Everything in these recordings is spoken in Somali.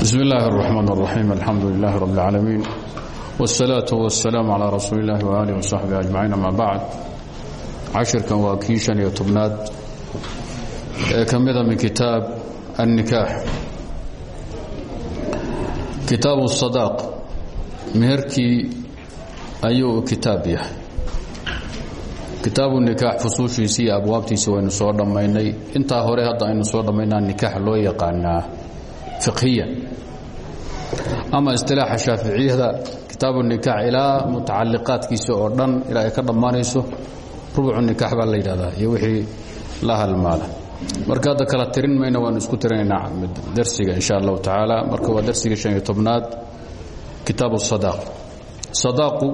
bsm اllahi الرحmn الرaxيim alxamdu لlah rb اlcaalamiin wالsalaaة wالsalaam عalى rasuuli اllahi وaalih وصaxbi aجmaciin ama bacd cashirkan waa kii شhan iyo tobnaad ee ka mida min kitaab الnikaax kitaabu الصadaaq meherkii ayuu kitaab yahay kitaabu nikaax fusuushiisii iyo abwaabtiisi waynu soo dhammaynay intaa hore hadda aynu soo dhammaynaa nikaax loo yaqaanaa fiqhiyan ama istilaaxa shaaficiyada kitaabu nikaax ilaa mutacaliqaadkiisa oo dhan ilaa ay ka dhammaanayso rubucu nikaax baa la yidhahdaa iyo wixii la halmaala. Marka hadda kala tirin mayna waanu isku tirinaynaa. Darsiga insha allahu tacaala. Marka waa darsiga shan iyo tobnaad kitaabu sadaaq. Sadaaqu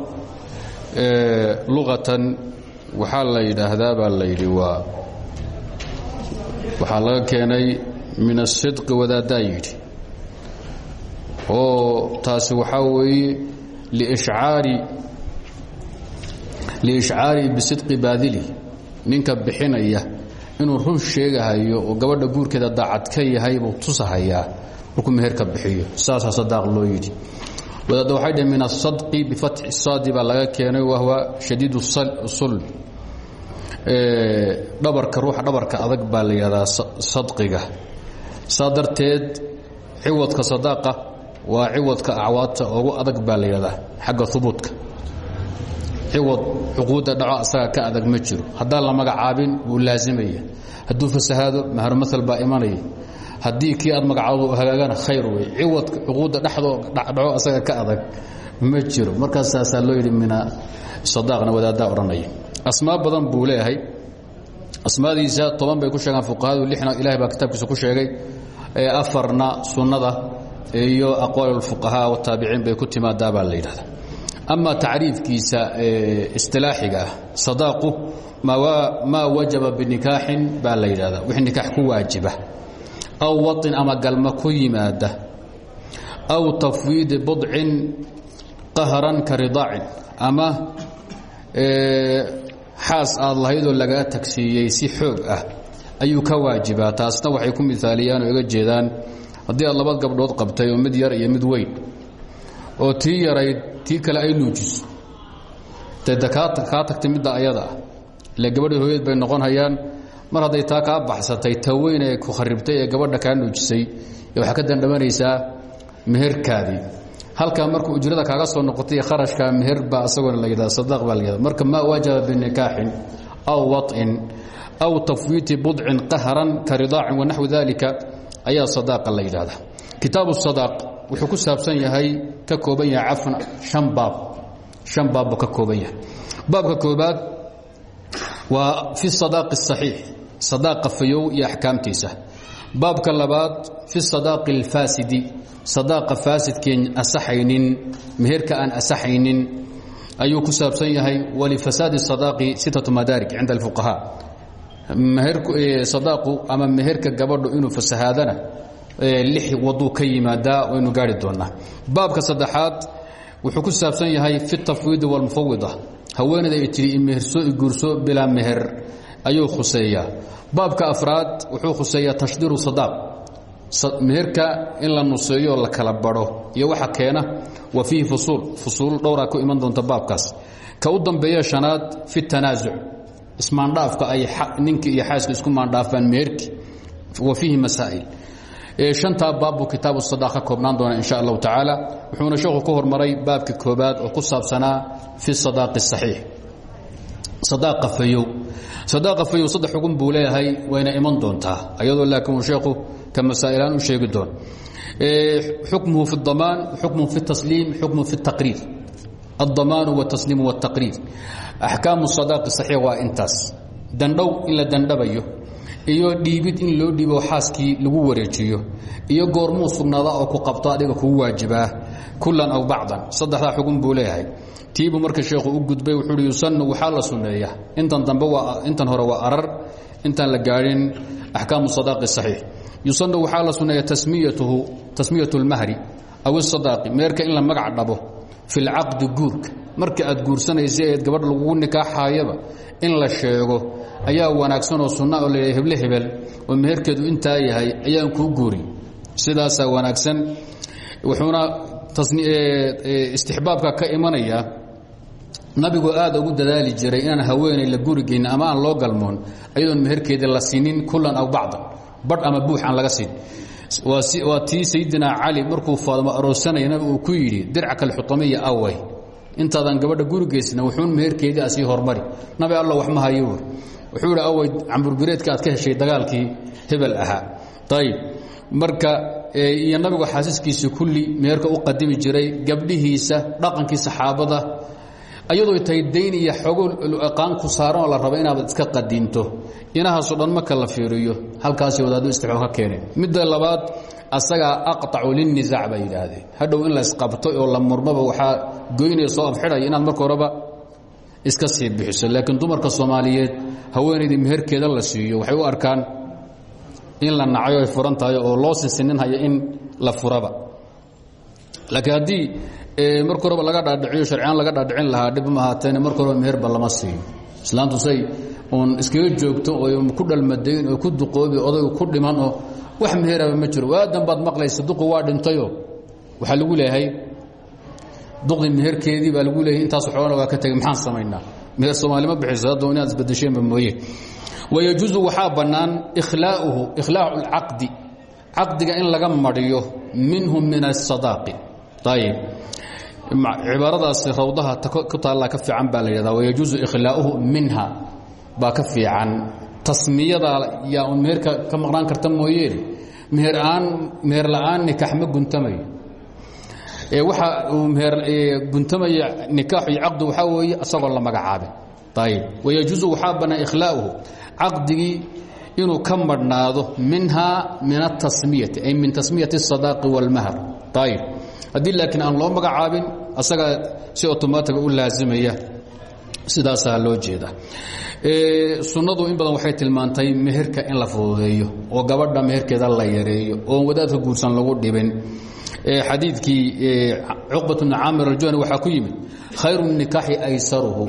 luqatan waxaa la yidhaahdaa baa la yidhi waa waxaa laga keenay min asidqi wadaaddaa yidhi. Oo taasi waxaa weeye liishcaari liishcaari bisidqi baadili ninka bixinaya inuu run sheegahayo oo gabadha guurkeeda daacad ka yahay buu tusahayaa markuu meherka bixiyo. Saasaa sadaaq loo yidhi. Wadaadda waxay dheh min asadqi bifatxi saadi baa laga keenay wahwa shadiid sulb dhabarka ruuxa dhabarka adag baa la sadqiga saa darteed ciwadka sadaaqa waa ciwadka acwaadta ugu adag baa la xagga hubuudka ciwad cuquudda dhaco asaga ka adag ma jiro. Haddaan la magacaabin wuu laasimaya hadduu fasahaado maharumaal baa imanaya. Haddii kii aad magacaado hagaagana khayr wey ciwadka cuquudda dhexdoo dhaco asaga ka adag ma jiro. Markaas saasaa loo yidhi mina sadaaqna wadaaddaa odhanaya asmaa badan buu asmaadiisa toban bay ku sheegaan fuqahadu. Lixna ilahay baa kitaabkiisa ku sheegay afarna sunnada iyo aqwaal fuqahaa wataabiciin bay ku timaadaa baa la yidhahda ama tacriifkiisa istilaaxiga ah sadaaqu maa wajaba binikaaxin baa la yidhahda wix nikaax ku waajiba. Aw waطin ama galma ku yimaada. Aw tafwiidi budcin qahran ka ridaacin. Ama xaas aad lahaydoo lagaa tagsiiyey si xoog ah ayuu ka waajibaa. Taasna waxay ku miaaliyaan oo iga jeedaan haddii aad laba gabdhood qabtay oo mid yar iyo mid weyn oo tii yarayd tii kale ay nuujiso. Dee kaa tagtay midda ayada ah. Ile gabadha hooyad bay noqon hayaan mar hadday taa kaa baxsatay ta weyn ku kharibtay ee gabadha kaa nuujisay waxaa ka dandhamanaysaa meherkaadii halkaa markuu ujrada kaaga soo noqotay kharashka meher baa la yidhahda sadaq baa marka maa wajaba binikaaxin aw waط'in aw tafwiiti budcin qahran ka ridaacin wanaxwi dalika ayaa sadaaqa la yidhaahda kitaabu wuxuu ku saabsan yahay ka kooban yahay cafan an baab shan baab ka kooban yahay baabka koobaad waa fi sadaaqi اsaxiix sadaaqa fayow iyo axkaamtiisa baabka labaad fi sadaaqi اlfaasidi sadaaqa faasidkeen asaxaynin meherka aan asaxaynin ayuu ku saabsan yahay walifasaadi sadaaqi sittatu madaari cinda alfuqahaa sadaaqu ama meherka gabadhu inuu fasahaadana lix waduu ka yimaadaa waynu gaari doonaa. Baabka saddexaad wuxuu ku saabsan yahay fi tafwiidi walmufawida haweeneyda ay tihi imeherso iguurso bilaa meher ayuu khuseeyaa. Baabka afraad wuxuu khuseeyaa tashdiiru sadaaq meherka in la nuseeyo la kala baro iyo waxa keena wa fiihi fusuul. Fusuul dhowraa ku iman doonta baabkaas. Ka u dambeeya shanaad fi tanaasuc ismaandhaafka ay ninki iyo xaaska isku maandhaafaan meerki wa fiihi masaail. Antaa baabbu kitaabu sada koobnaan doona insha allahu tacaala wuxuuna sheekhu ka hormaray baabka koobaad oo ku saabsanaa fi sadaaqi saxiix. Sadaaqa fayow. Sadaaqa fayow saddex xugun buu wayna iman doontaa ayadoo laakiin sheekhu ka masaa'ilaan u sheegi doon. Xukmuhu fi damaan xukmun fi tasliim xukmun fi taqriir. Adamaanu wtasliimu wاtaqriir axkaamu sadaaqi saxiix waa intaas. Dandhow in la dandhabayo iyo dhiibid in loo dhiibo xaaskii lagu wareejiyo iyo goormuu sugnaadaa oo ku qabto adiga kugu waajibaa kulan aw bacdan. Saddexdaa xugun buu leeyahay. Marka sheekhu u gudbay wuxuu hi yusannu waxaa la sunneeya intan dambe intan hore waa arar. Intaan la gaadhin axkaamu sadaaqi saxiix. Yusanu waxaa la sunneeya tasmiyatuhu tasmiyatu اlmahri aw isadaaqi meerka in la magac dhabo fi lcaqdi guurka marka aad guursanaysa eed gabadh lagugu nikaaxaayaba in la sheego ayaa wanaagsan oo sunna oo la heble hebel oo meherkeedu intaa yahay ayaan kuu guuri sidaasaa wanaagsan. Wuxuuna istixbaabka ka imanaya nabigu aad ugu dadaali jiray inaan haweenay la gurigeyn ama aan loo galmoon ayadoon meherkeeda la sinin kulan aw bacdan. Badh ama buux aan laga siin. Waa tii sayidina cali markuu faadmo aroosanaya uu ku yidhi dircaka alxutamiya away intaadan gabadha gurigeysna wuxuun meherkeedii asii hormari. Nabi alla wax ma hayo wuxuu idhi away camburbireedka aad ka heshay dagaalkii hebel ahaa ayib marka iyo nabigu xaasiskiisa kulli meherka u qadimi jiray gabdhihiisa dhaqankii saxaabada ayadoo tahay dayn iyo xoogo aqaan ku saaran la raba inaad iska qadinto. Inahaasoo dhan marka la fiiriyo halkaasi wadaadu istixoo ka keeneen. Midda labaad asagaa aqطacu lilnisaac bay yidhaahdeen. Hadhow in la isqabto oo la murmaba waxaa goynaya soo inaad marka iska sii bixiso. Laakiin dumarka soomaaliyeed haweenaydii meherkeeda la siiyo waxay u arkaan in la nacayo ay oo loo sinsininhayo in la furaba. Laakiin haddii horeba laga dhaadhiciyo sharciaan laga dhaadhicin lahaa dhib ma ahaateene marka horeba meherba siiyo. Islaantu say uun iskaga joogto oo ku dhalmadayn oo ku duqoobi odaygu ku dhiman oo wax meheraba ma jiro. Waadanbaad maqlaysa duqi waa dhintayo. Waxaa lagu leeyahay duqdii meherkeedii baa lagu leeyay intaas xoolana waa ka tegey maxaan samaynaa? Meher soomaalima bixiso haddoo inaad isbadasheenba mooye. Wayajuusu waxaa bannaan ikhlaa'uhu ikhlaacu lcaqdi caqdiga in laga madhiyo minhu min asadaaqi ayib cibaaradaasi rawdaha ku taallaa ka fiican baa la yidhahdaa. Wayajuusu ikhlaa'uhu minha. Baa ka fiican tasmiyada yaa un meherka ka maqnaan karta mooyeene meheraan meher la'aan nikax ma guntamayo waxa uu meher guntamaya nikaax iyo caqdi waxaa weeye isagoo la magacaabin ayib wayajuusu waxaa bannaan ikhlaauhu caqdigii inuu ka madhnaado minha min atasmiyati ay min tasmiyati الsadaaqi wاlmahr ayib haddii laakiin aan loo magacaabin asagaa si otomaatiga u laasimaya sidaasaa loo jeeda sunnadu in badan waxay tilmaantay meherka in la fududeeyo oo gabadha meherkeeda la yareeyo oon wadaadka guursan lagu dhibin. Xadiidkii cuqbat bni caamir aljuhani waxaa ku yimid khayru nikaaxi aysaruhu.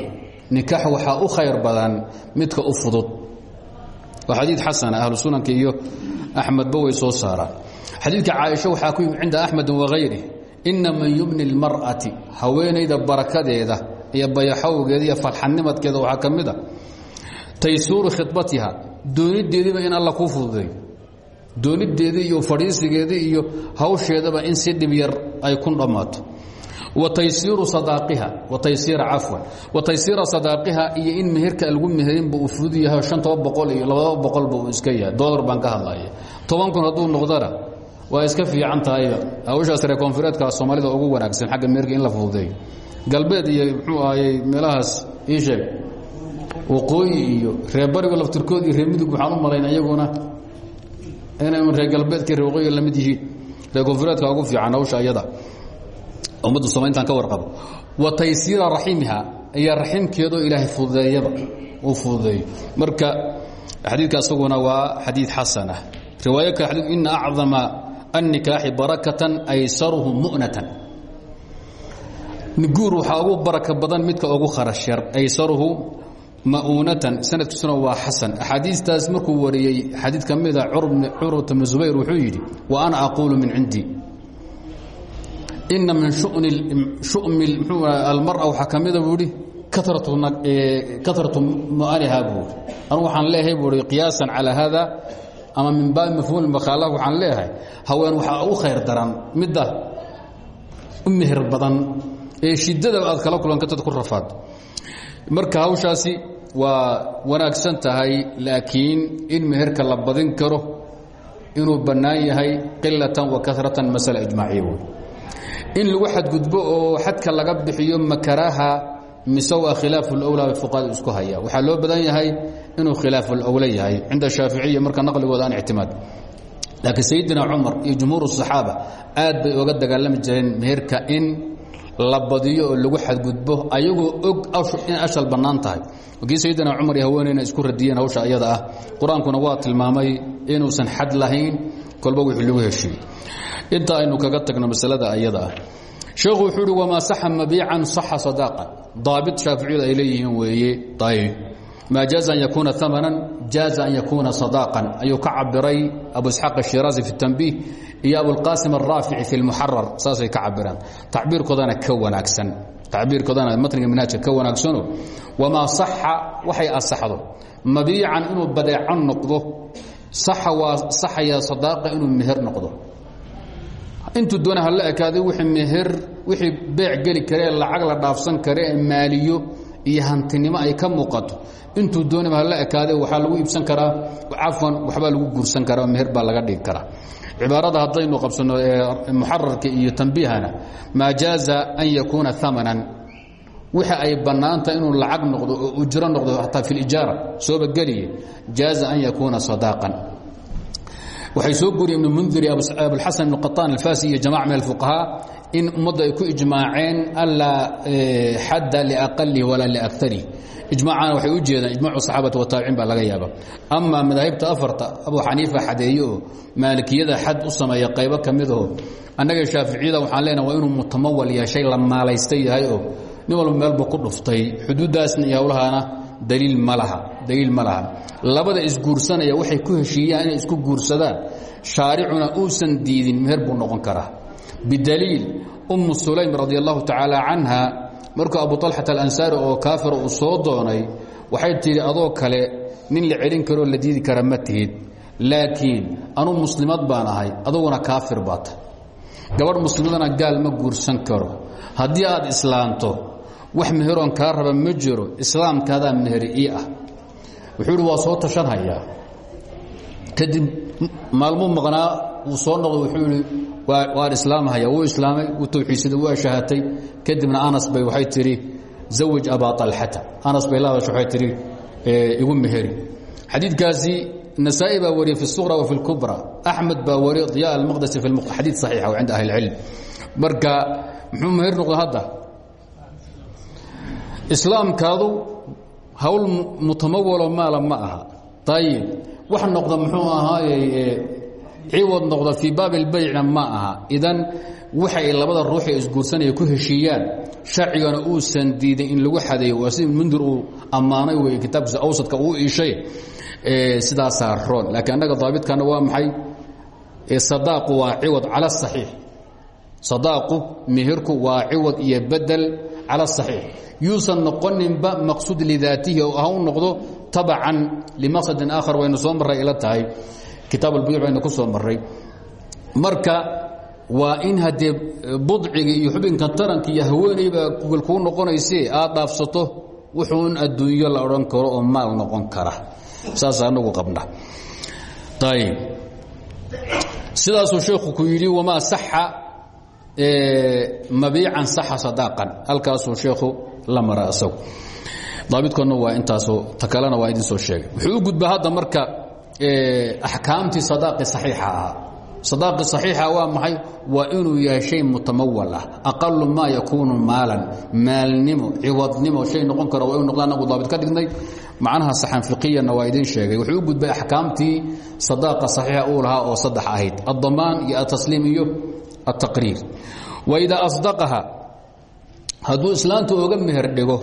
Nikaax waxaa u khayr badan midka u fudud. Waa xadiid xasana ahlu sunanka iyo axmedba way soo saaraan xadiidka caaisha waxaa ku yimid cinda axmedin wahayri ina man yubni اlmar'ati haweenayda barakadeeda iyo bayaxowgeeda iyo falxanimadkeeda waxaa ka a taysuuru khibatiha doonideediiba in alla kuu fududeeyo. Doonideedii iyo fadhiisigeedii iyo hawsheedaba in si dhib yar ay ku dhammaato. Wa taysiiru sadaaqiha wa taysiira cafwan. Wa taysiira sadaaqiha iyo in meherka lagu meherinba uu fudud yahay shan toban boqol iyo labadaba boqolba iska yahay dolar baan ka hadlaya toban kun hadduu noqdana waa iska fiican tahayba. Hawshaas reer koonfureedka soomaalida ugu wanaagsan xagga meherka in la fududeeyo. Galbeed iyo muxuu ahayey meelahaas ii sheeg waqooyi iyo reer bariga laftirkood iyo reer mudug waxaan u malayn iyaguna inay reer galbeedka reer waqooyiga la mid yihiin. Reer koonfureedka ugu fiican hawsha iyada ummadda somalintan ka warqabo. Wa taysiira raximiha iyo raximkeedoo ilaahay fududeeyaba uu fududeeyo marka xadiidka isaguna waa xadiid xasana. Riwaayo kale xadiid ina acdama annikaaxi barakatan aysaruhu mu'natan. Guur waxaa ugu baraka badan midka ugu kharash aysaruhu ma'uunatan sanadkiisuna waa xasan. Axaadiistaas markuu wariyey xadiid ka mida curwata bni zubayr wuxuu yidhi wa ana aquulu min cindii ina min shumi almara waxaa ka mida buu ihi karatu mu'aniha buu anu waxaan leeyahay buu i qiyaasan calaa haada ama min baabi mafhuum makhaalaha waxaan leeyahay. Haween waxaa u khayr daran midda u meher badan ee shidada aad kala kulankatad ku rafaad. Marka hawshaasi waa wanaagsan tahay laakiin in meherka la badin karo inuu bannaan yahay qilatan wa karatan masala ijmaaciya wey in lagu xadgudbo oo xadka laga bixiyo makaraha mise waa khilaafu lwlaa bay fuqahadu isku haya waxaa loo badan yahay inuu khilaafu lwla yahay cinda shaaficiya marka naqligooda aan ictimaad laakiin sayidina cumar iyo jumhuur الصaxaaba aad bay oga dagaalami jireen meherka in la badiyo oo lagu xadgudbo ayagoo og in ashal bannaan tahay. Kii sayidina cumar iyo haweeneyna isku radiyeen hawsha ayada ah. Qur'aankuna waa tilmaamay inuusan xad lahayn kolba wixii lagu heshiiyey. Inta aynu kaga tagno masalada ayada ah. Sheekhu wuxuu uhi saxa mabiican saxa sadaaqa daabit shaaficiyadu ay weeye ayb maa jaaza an yakuuna amanan jaaza an yakuuna sadaqan ayuu ka cabiray abu isxaaq ashiraazi fi tanbiih iyo abulqaasim araafici fi lmuxarar saasay ka cabiraan tacbiirkoodana ka wanaagsan tacbiirkoodana matniga minhaajka ka wanaagsano wamaa saxa waxay asaxdo mabiican inuu badeecan noqdo saxa waa saxaya sadaaqa inuu meher noqdo intuu doona hala ekaaday wii meher wixii beec geli karee lacag la dhaafsan kare maaliyo iyo hantinimo ay ka muuqato. Intuu doonaba hala ekaade waxaa lagu iibsan karaa cafwan waxbaa lagu guursan karaa meher baa laga dhigi karaa. Cibaarada haddaynu qabsano muxararka iyo tanbiihana maa jaaza an yakuuna amanan wixi ay bannaanta inuu lacag noqdo oo ujro noqdo hataa fi lijaara sooba geliye jaaza an yakuuna sadaaqan waxay soo guriyen ibnu mundir abulxasan ibnu qaطaan alfasi iyo jamac min alfuqahaa in ummadda ay ku ijmaaceen anlaa xadda liaqalihi walaa liakarihi ijmaacana waxay u jeedaan ijmacu saxaabati wataabiciin baa laga yaaba ama madaahibta afarta abu xaniifa xadeeye oo maalikiyada u sameeya qaybo ka midaho annaga shaaficiyada waxaan leenaha waa inuu mutamawal yahay la maalaysta yahay oo nin walba ku dhuftay. Xuduuddaasna iyo howlahaana daliil ma laha daliil labada isguursanaya waxay ku heshiiyaan inay isku guursadaan. Shaaricuna uusan diidin meher buu noqon karaa bidaliil ummu sulaym radi allahu tacaala canha markuu abu alxat alansaari oo kaafira uu soo doonay waxay tidhi adoo kale nin la celin karoo la diidi kara ma tihid laakiin anuu muslimad baan ahay aduguna kaafir baa tahy gabadh muslimadana gaal ma guursan karo. Haddii aad islaamto wax meheroon kaa raba ma jiro islaamkaadaa meheri ii ah. Wuxuu waa soo tashanhayaa kadib maalmuu maqnaa wuu soo noqday wuxuu ihi waan islaamhaya wuu islaamay wuu tawxiidsaday waa shahatay kadibna anas bay waxay tidhi zawaj abaa alxata anas bay la hadasha waxay tidhi igu meheri xadiidkaasi nasaa'i baa wariyey fi الsuqra wa fi اlkubra axmed baa wariye diya almaqdasi fi xadiid saxiixa cinda ahli اlcilm marka muxuu meher noqda hadda islaamkaadu hawl mutamawalo maala ma aha ayib wax noqda muxuu ahaaye ciwad noqda fii baab اlbaycna ma aha. Idan waxay labada ruuxee isguursanaya ku heshiiyaan sharcigana uusan diiday in lagu xadeeyo. Waa sida mundir uu ammaanay wey kitaabkiisa awsadka uu iishay sidaasaa roon. Laakiin annaga daabidkana waa maxay? Sadaaqu waa ciwad cala asaxiix sadaaqu mihirku waa ciwad iyo bedel cala asaxiix yuusan noqoninba maqsuud lidaatihi oo ha u noqdo tabacan limaqsadin aakhar waynu soo marray ila tahay kitaab albuyuc baynu ku soo marray. Marka waa in haddee budciga iyo xubinka taranka iyo haweenayba gogol kuu noqonayse aad dhaafsato wuxuun adduunyo la odhan karo oo maal noqon kara. Saas anagu qabna ayb sidaasuu sheekhu ku yidhi wamaa saxa mabiican saxa sadaaqan halkaasuu sheekhu la mara isagu daabidkoodna waa intaasoo ta kalena waa idin soo sheegay. Wuxuu u gudbaa hadda marka axkaamtii sadaaqi saxiixa ahaa. Sadaaqi saxiixa waa maxay? Waa inuu yahay shay mutamawal ah. Aqalu maa yakuunu maalan. Maalnimo ciwadnimo shay noqon kara waa inu noqda anagu daabit ka dhignay. Macnaha saxan fiqiyanna waa idiin sheegay. Wuxuu u gudbay axkaamtii sadaaqa saxiixa uu lahaa oo saddex ahayd. Addamaan iyo atasliim iyo altaqriir waidaa asdaqaha hadduu islaantu oga meher dhigo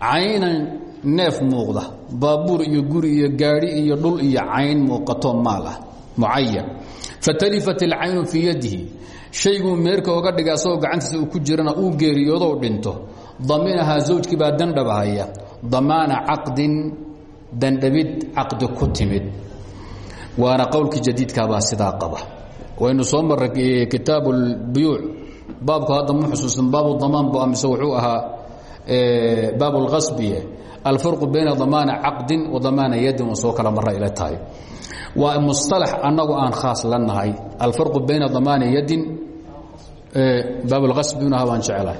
caynan neef muuqda. Baabuur iyo guri iyo gaadhi iyo dhul iyo cayn muuqato maal ah mucayan fatalifat ilcaynu fii yadihi. Shayguu meerka oga dhiga asagoo uu ku jirana uu geeriyoodou dhinto. Daminahaa zawjkii baa dandhabahaya damaana caqdin dandhabid caqdi ku timid. Waana qowlkii jadiidkaabaa sidaa qaba. Waynu soo marray kitaab اlbuyuuc baabku hadda mu baabu damaan bu amise wuxuu ahaa baab اlkasbiye alfarqu bayna damaana caqdin wa damaana yadin soo kala mara ila tahay waa musalax annagu aan khaas la nahay alfarqu bayna damaani yadin baabulasbinaha baan jeclahay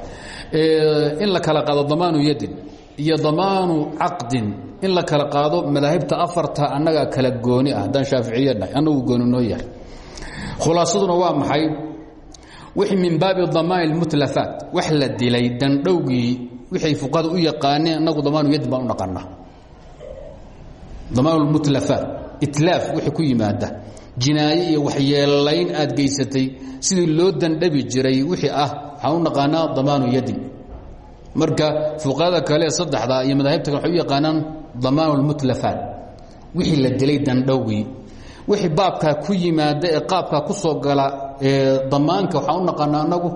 in la kala qaado damaanu yadin iyo damaanu caqdin in la kala qaado madaahibta afarta annaga kala gooni ah haddaan shaaficiye nahay annagu gooni noo yahay khulaasaduna waa maxay wix min baabi damaan ilmutlafaat wax la dilay dandhowgii wixay fuqahada u yaqaaneen annagu damaanu yadin baan u naqanaa damaan اlmutlafaat itlaaf wixii ku yimaada. Jinaaye iyo waxyeelayn aad geysatay sidii loo dandhabi jiray wixii ah waxaan u naqaanaa damaanu yadin marka fuqahada kale saddexda iyo madaahibta kale waxay u yaqaanaan damaan اlmutlafaat wixii la dilay dandhowgii wixii baabkaa ku yimaada ee qaabkaa ku soo gala damaanka waxaan u naqaana anagu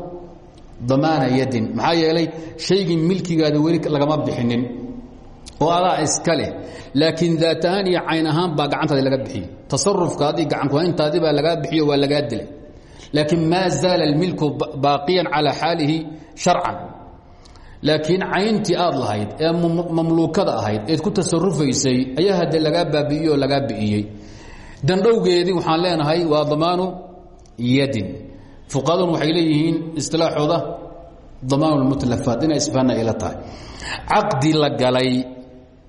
damaana yadin. Maxaa yeelay shaygii milkigaada weli lagama bixinin oo adaa iska leh. Laakiin daat ahaan iyo cayn ahaan baa gacantaadi laga bixiyey. Tasarufkaadii gacankuhayntaadi baa bixiyo waa lagaa dilay. Laakiin maa zaala اlmilku baaqiyan calaa xaalihi sharcan. Laakiin cayntii aad lahayd ee mamluukada ahayd eed ku tasarufaysay ayaa hadde lagaa baabi'iyey oo lagaa dandhowgeedii waxaan leenahay waa damaanu yadin fuqahadun waxay leeyihiin istilaaxooda damaan mutlafaat inay isfaana ila tahay. Caqdi la galay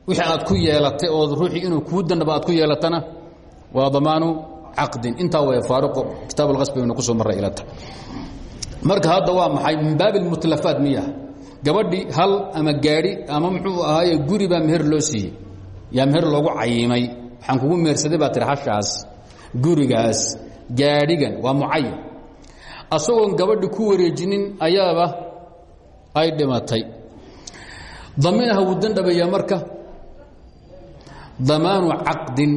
wixii aad ku yeelatay oo ruuxii inuu kuu dandhaba aad ku yeelatana waa damaanu caqdin. Intaa way faaruqo kitaab alqasbi aynu ku soo marray ila tahay. Marka hadda waa maxay? Min baabi almutlafaat miya. Gabadhii hal ama gaadhi ama muxuu ahaaye guri baa meher loo siiyey. Yaa meher loogu cayimay waxaan kugu mehersaday baa tiri hashaas gurigaas gaadhigan waa mucayan asagoon gabadhi ku wareejinin ayaaba ay dhimatay damiinaha wuu dandhabayaa marka damaanu caqdin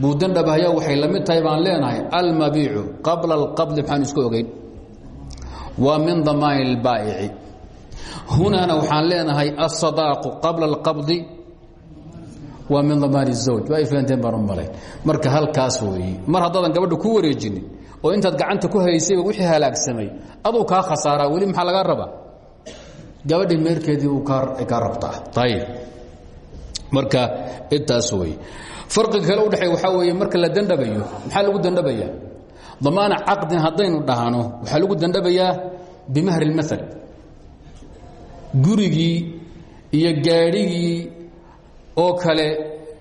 buu dandhabahayaa waxay la mid tahay baan leenahay almabiicu qabla alqabdi maxaan isku ogeyn waa min damaani اlbaa'ici hunaana waxaan leenahay aلصadaaqu qabla اlqabdi waa min damaani الزawj waa ay fahanteen baan u malayn marka halkaas weeye mar haddaadan gabadha ku wareejinin oo intaad gacanta ku haysayba wixii halaagsamay aduu kaa khasaaraa weli maxaa lagaa rabaa? Gabadhii meerkeedii uu kaa rabtaa. Ayib marka intaas wey farqiga kale udhexeey waxaa weeye marka la dandhabayo maxaa lagu dandhabayaa damaana caqdin haddaynu dhahno waxaa lagu dandhabayaa bimahri اlmaal gurigii iyo gaadhigii oo kale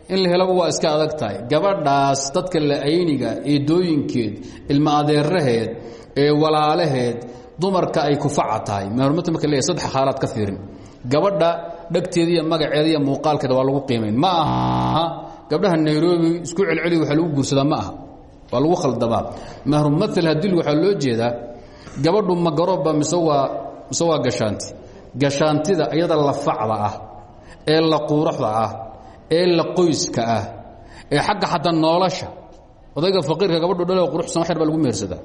in la helaba waa iska adag tahay. Gabadhaas dadka la-ayniga eedooyinkeed ilma adeeraheed ee walaalaheed dumarka ay kufaca tahay. Mahrumata marka leeyahay saddex xaalaad ka fiirin. Gabadha dhegteeda iyo magaceeda iyo muuqaalkeeda waa lagu qiimayn ma aha. Gabdhaha nairobi isku celceli waxaa lagu guursadaa ma aha. Waa lagu khaldamaa mahrumaal hadil waxaa loo jeedaa gabadhu ma garooba mise waa mise waa iyada la facda ah ee la quuraxda ah ee la qoyska ah ee xagga xataa nolosha odayga faqiirka gabadhu dhalo quruxsan waxyar lagu mehersadaa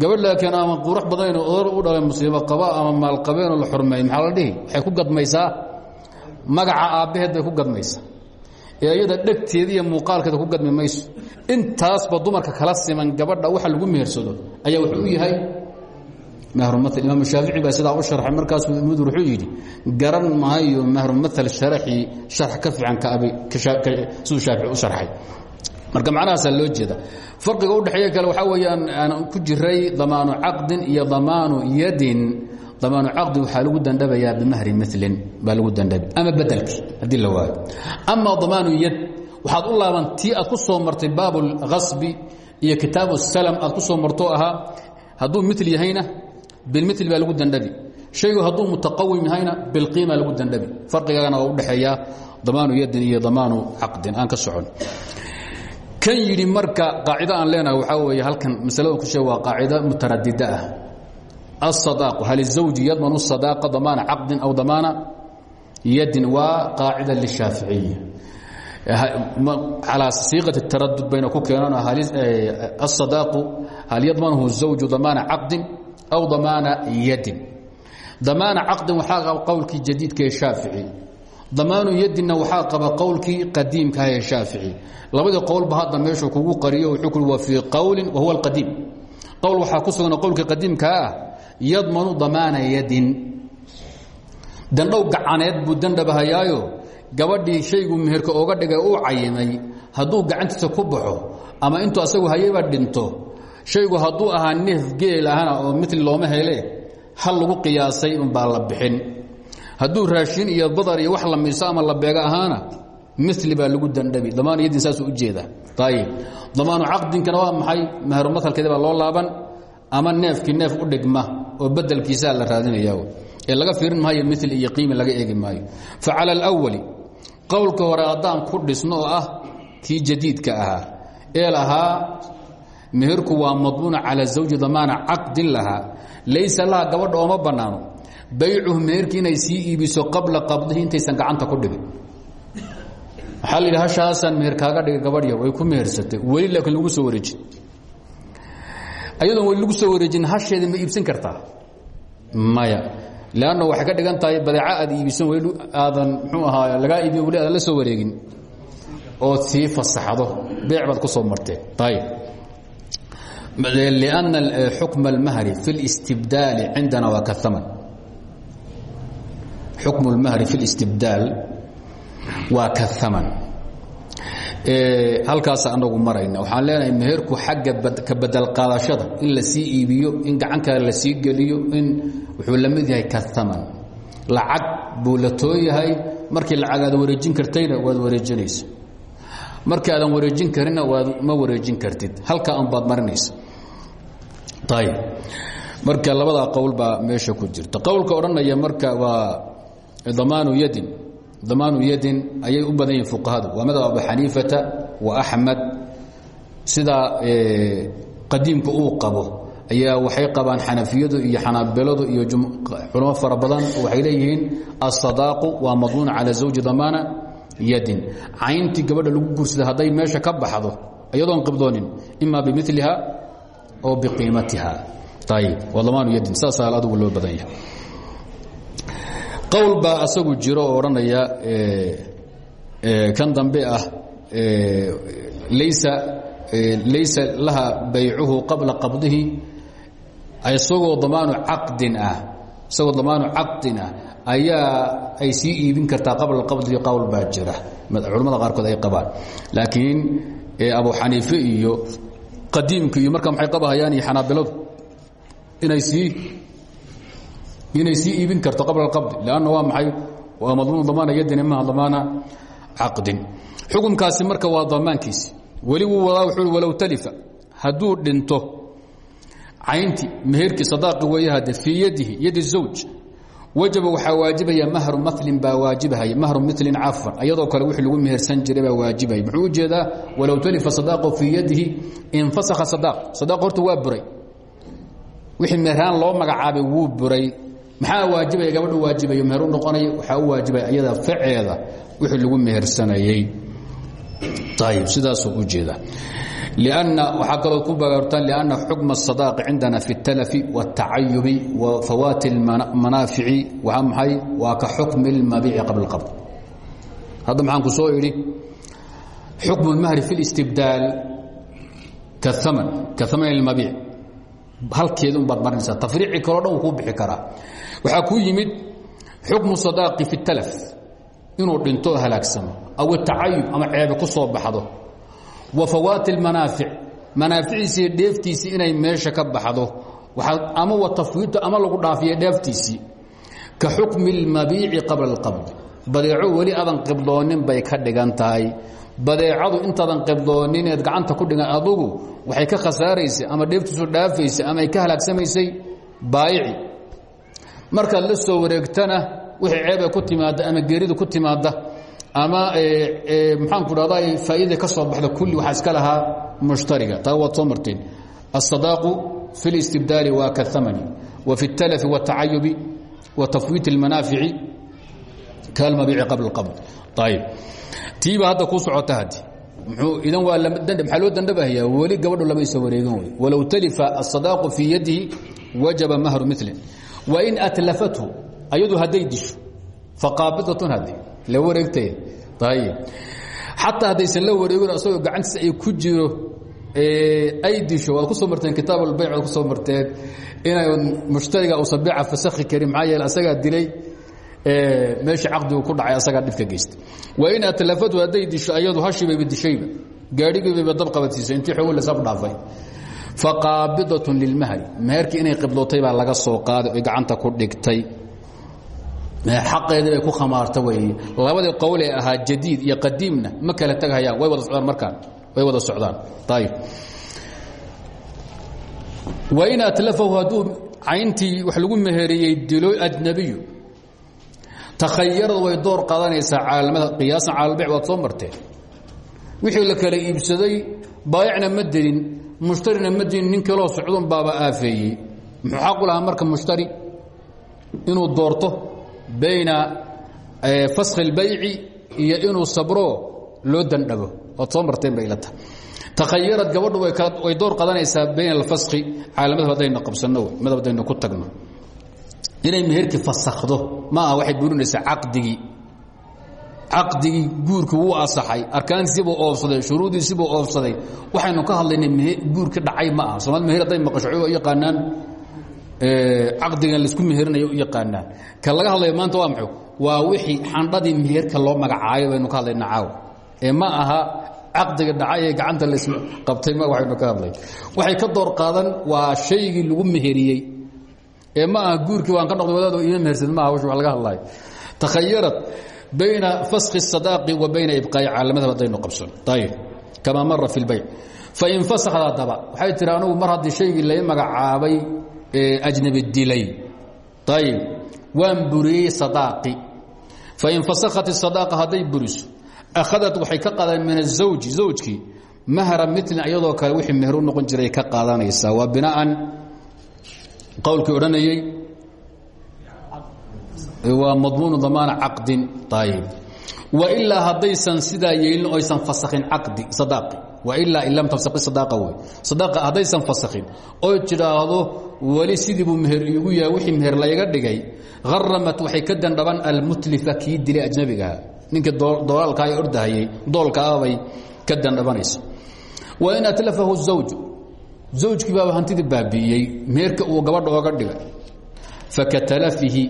gabadh laakiin ama qurux badanayno odar u dhalay musiibo qaba ama maalqabeenoo la xurmeey maxaa la dhihi? Waxay ku gadmaysaa. Magaca aabbaheed bay ku gadmaysaa. Ee iyada dhegteeda iyo muuqaalkeeda ku gadmi mayso. Intaasba dumarka kala siman gabadha waxa lagu mehersado ayaa wuxuu u yahay mahrumahal imaam shaafici baa sidaa u sharxay markaasuu mudur wuxuu yidhi garan maayo mahrumahal sharaxii sharax ka fiican siduu shaafici u sharxay. Marka macnahaasaa loo jeeda farqiga u dhexeeya kale waxaa weeyaan aan ku jiray damaanu caqdin iyo damaanu yadin. Damaanu caqdi waxaa lagu dandhabayaa bimahri milin baa lagu dandhabi ama bedelkii haddii la waayo. Ama damaanu yad waxaad u laaban tii aad ku soo martay baab اlkasbi iyo kitaabu اsalm aad ku soo martoo ahaa hadduu mil yahayna bilmil baa lagu dandhabi shaygu hadduu mutaqawim yahayna bilqiima lagu dandhabi farqigagana waa udhexeeya damaanu yadin iyo damaanu caqdin aan ka socon kan yidhi marka qaacido aan leenahay waxaa weeye halkan masalada ku sheeg waa qaacido mutaradida ah الصداق هل الزوج يضمن الصداقة ضمان عقد أو ضمان يد وقاعدة للشافعية على صيغة التردد بين كوكينان aw damaana yadin damaana caqdin waxaa qaba qowlkii jadiidka ee shaafici damaanu yadinna waxaa qaba qowlkii qadiimkaah ee shaafici labadii qowlba hadda meeshuu kugu qariyo wuxuu ku wa fii qowlin wa huwa alqadiim qowl waxaa ku sugan qowlkii qadiimkaa ah yadmanu damaana yadin dandhow gacaneed buu dandhabahayaayo gabadhii shayguu meherka oga dhigay uu cayimay hadduu gacantiisa ku baxo ama intuu asagu hayaybaa dhinto shaygu hadduu ahaa neef geel ahana oo mili looma hele hal lagu qiyaasay unbaa la bixin. Hadduu raashin iyo badar iyo wax la miiso ama la beega ahaana mili baa lagu dandhabi. Damaan yadin saasuu ujeeda ayib damaanu caqdinkana waa maxay? Mahru matalkeeda baa loo laaban. Ama neefkii neef u dhigma oo bedelkiisaa la raadinaya ee laga fiirin maayo mil iyo qiimi laga eegi maayo. Fa cala alawali qowlka hore haddaan ku dhisno oo ah kii jadiidka ahaa ee lahaa meherku waa madmuuna cala zawji damaana caqdin lahaa laysa laha gabadha ooma bannaano. Baycuhu meherkii inay sii iibiso qabla qabdihi intaysan gacanta ku dhigin waxaa la yidhi hashaasaan meher kaaga dhigay way ku mehersatay. Weli laakiin lagu soo wareejin. Ayadoon weli lagu soo wareejin hasheeda ma iibsan kartaa? Maya. Lanna waxay ka dhigan badeeca aad iibisan weli aadan mxuu ahaa lagaa iibiyo weli la soo wareegin. Ood sii fasaxdo beec baad ku soo marteen ayb لأن xukم الmhri في الاstibdaal cindana waa kaman xukm اlmahri fi الاstibdaal waa kahaman halkaasa anagu marayna waxaan leenahay meherku xagga ka bedel qaadashada in la sii iibiyo in gacan kale la sii geliyo in wuxuu la mid yahay kahaman lacag buu la too yahay markii lacag aad wareejin kartayna waad wareejinaysa markii aadan wareejin karina waad ma wareejin kartid halkaa un baad marinaysa ayb marka labadaa qowl baa meesha ku jirta qowlka odhanaya marka waa damaanu yadin damaanu yadin ayay u badan yihiin fuqahadu waa madhab abu xaniifata wa axmed sidaa qadiimka uu qabo ayaa waxay qabaan xanafiyadu iyo xanaabiladu iyo culamo fara waxay leeyihiin asadaaqu waa madmuun cala zawji damaana yadin cayntii gabadha lagu guursada hadday meesha ka baxdo iyadoon qibdoonin ima bimiliha oo biqiimatiha. Damaanu yadin saasaa adugu loo badan yahay. Qowl baa asagu jiro oo odhanaya kan dambe ah laysa laysa laha baycuhu qabla qabdihi isagoo damaanu caqdin ah isagoo damaanu caqdin ah ayaa ay sii iibin kartaa qabla qabdihi qowl baa jira. Culamada qaarkood ay qabaan. Laakiin abu xaniife iyo qadiimka iyo markaa maxay qabahayaan iyo xanaabiladu? Inay sii inay sii iibin karto qabla اqabdi lanna waa maxay? Waa madmuun damaana yadin maha damaana caqdin. Xukunkaasi marka waa damaankiisi weli wuu wadaa wuxuu walow talifa hadduu dhinto cayntii meherkii sadaaqi weeye hadde fii yadihi yadi zawj wajaba waxaa waajibaya mahru malin baa waajibhaya mahru milin cafan iyadoo kale wii lagu mehersan jiray baa waajibaya muxuu u jeedaa walow talifa sadaqo fii yadihi infasakha sadaq sadaq horta waa buray. Wixii meheraan loo magacaabay wuu buray. Maxaa waajibaya gabadhu waajibayo meher u noqonaya waxaa u waajibaya iyada faceeda wixii lagu mehersanayay. Ayb sidaasuu u jeedaa waxaa kaloo ku bagaartaan لأنa xukم الصداق عindana في التلف والتacayubi وفawاt الmanaafici waa maay waa ka xukم الmabiici qabل الqبض hadda maxaan ku soo idhi xukم الmhri في الاstibdaal kaamn kaamn الmabiic halkeeda un baad marinaysaa tafriici kaloo dhan uu kuu bixi karaa waxaa kuu yimid xukم الصداaqi في التلف inuu dhinto o halaagsamo aw التacayub ama ceebe ku soo baxdo wafawaati اmanaafic manaaficiisii dheeftiisii inay meesha ka baxdo ama watafwiidto ama lagu dhaafiya dheeftiisii ka xukmi اlmabiici qabla اlqabd badeeco weli adan qibdoonin bay ka dhigan tahay badeecadu intaadan qibdoonin gacanta ku dhigan adugu waxay ka khasaaraysay ama dheeftiisu dhaafaysay ama ay ka halaagsamaysay baayici markaad la soo wareegtana wixii ceebay ku timaadda ama geeridu ku timaadda ama maxaanku dhahda faa'iida ka soo baxda kulli waxaa iska lahaa mushtariga taa waad soo marteen الصadaaqu fi الاstibdaali waa kahamani wa fi الtalafi والtacayubi wa tafwiit الmanaafici kalmabiici qabla اqabd ayb tiiba hadda kuu socota haddi idan waa maxaa loo dandhabahayaa weli gabadhu lamaysa wareegin wey walow talifa الصadaaqu fii yadihi wajaba mahru milin wain atlafathu ayadu hadday disho faqaabidatun haddi la wareegtay ayib xataa haddaysan la wareegin isagoo gacantiisa ay ku jiro ay disho waad ku soo marteen kitaab albayc waad ku soo marteen inay mushtariga uusan beeca fasakhi karin maxaa yeele asagaa dilay meeshii caqdigu ku dhacay asagaa dhibka geystay. Wain atlafatu hadday disho ayadu hashibayba dishayba. Gaadhigiibayba dabqabadsiisay intii xogo lasab dhaafay. Faqaabidatun lilmahri meherkii inay qibdootay baa laga soo qaaday oy gacanta ku dhigtay xaqeedii bay ku khamaarta weeye labadii qowlee ahaa jadiid iyo qadiimna ma kala tegahayaan way wada socdaan markaan. Way wada socdaan. Ayib wain atlafahu hadduu cayntii wax lagu meheriyey dilo ajnabiyu takhayaradu way door qaadanaysaa caalamada. Qiyaasan caalalbic waad soo marteen wixii la kala iibsaday baayicna ma delin mushtarina ma delin nin kaloo socdun baaba aafeeyey. Muxuu xaqu lahaa marka mushtari? Inuu doorto bayna faskhi اlbayci iyo inuu sabro loo dandhabo. Ood soo marteen bay ila tahay takhayarad gabadhu way door qadanaysaa bayn alfaski caalamada haddaynu qabsanno madab haddaynu inay meherkii fasakhdo ma aha waxay burinaysaa caqdigii. Caqdigii guurkii wuu asaxay arkaantiisiibuu oofsaday shuruudiisiibuu oofsaday. Waxaynu ka hadlaynay guurkii dhacay ma aha. Soomali meher hadday maqasho yaqaanaan caqdigan laisku meherinayo u yaqaanaan ka laga hadlayo maanta waa maxay waa wixii xandhadii meherka loo magacaayo baynu ka hadlaynaa caaw ee ma aha caqdiga dhacay ee gacanta las qabtay ma waxaynu ka hadlay waxay ka door qaadan waa shaygii lagu meheriyey ee ma aha guurkii waan ka noqday wadaado ima mehersan ma aha wa laga hadlayo takhayarad bayna faski الصadaaqi wa bayna ibqaa'i caalamada haddaynu qabsan ayb kamaa mara fi اlbayc fain fasakda haddaba waxay tiri anugu mar haddii shaygii lai magacaabay ajnabi dilay. Ayb waan buriyey adaaqi fain fasakat sadaaqa hadday buriso akhadat waxay ka qaadaan min azawji zawjkii mahra milin iyadoo kale wixii meher noqon jiray ka qaadanaysaa. Waa binaan qowlkii odhanayey waa madmuunu damaana caqdin. Ayb wailaa haddaysan sidaa yeelin oysan fasakin caqdi sadaaqi wailaa in lam tafsaqi sadaaqa wey sadaaqa haddaysan fasakhin oy tidhaahdo weli sidii buu meher iigu yahay wixii meher layga dhigay. Haramat waxay ka dandhaban almutlifa kii dilay ajnabigaha ninkii doolaalka ee ordahayey doolka ah bay ka dandhabanaysa wain atlafahu zawju zawjkii baaba hantidii baabi'iyey meherka uu gabadha ooga dhigay. Fakatalafihi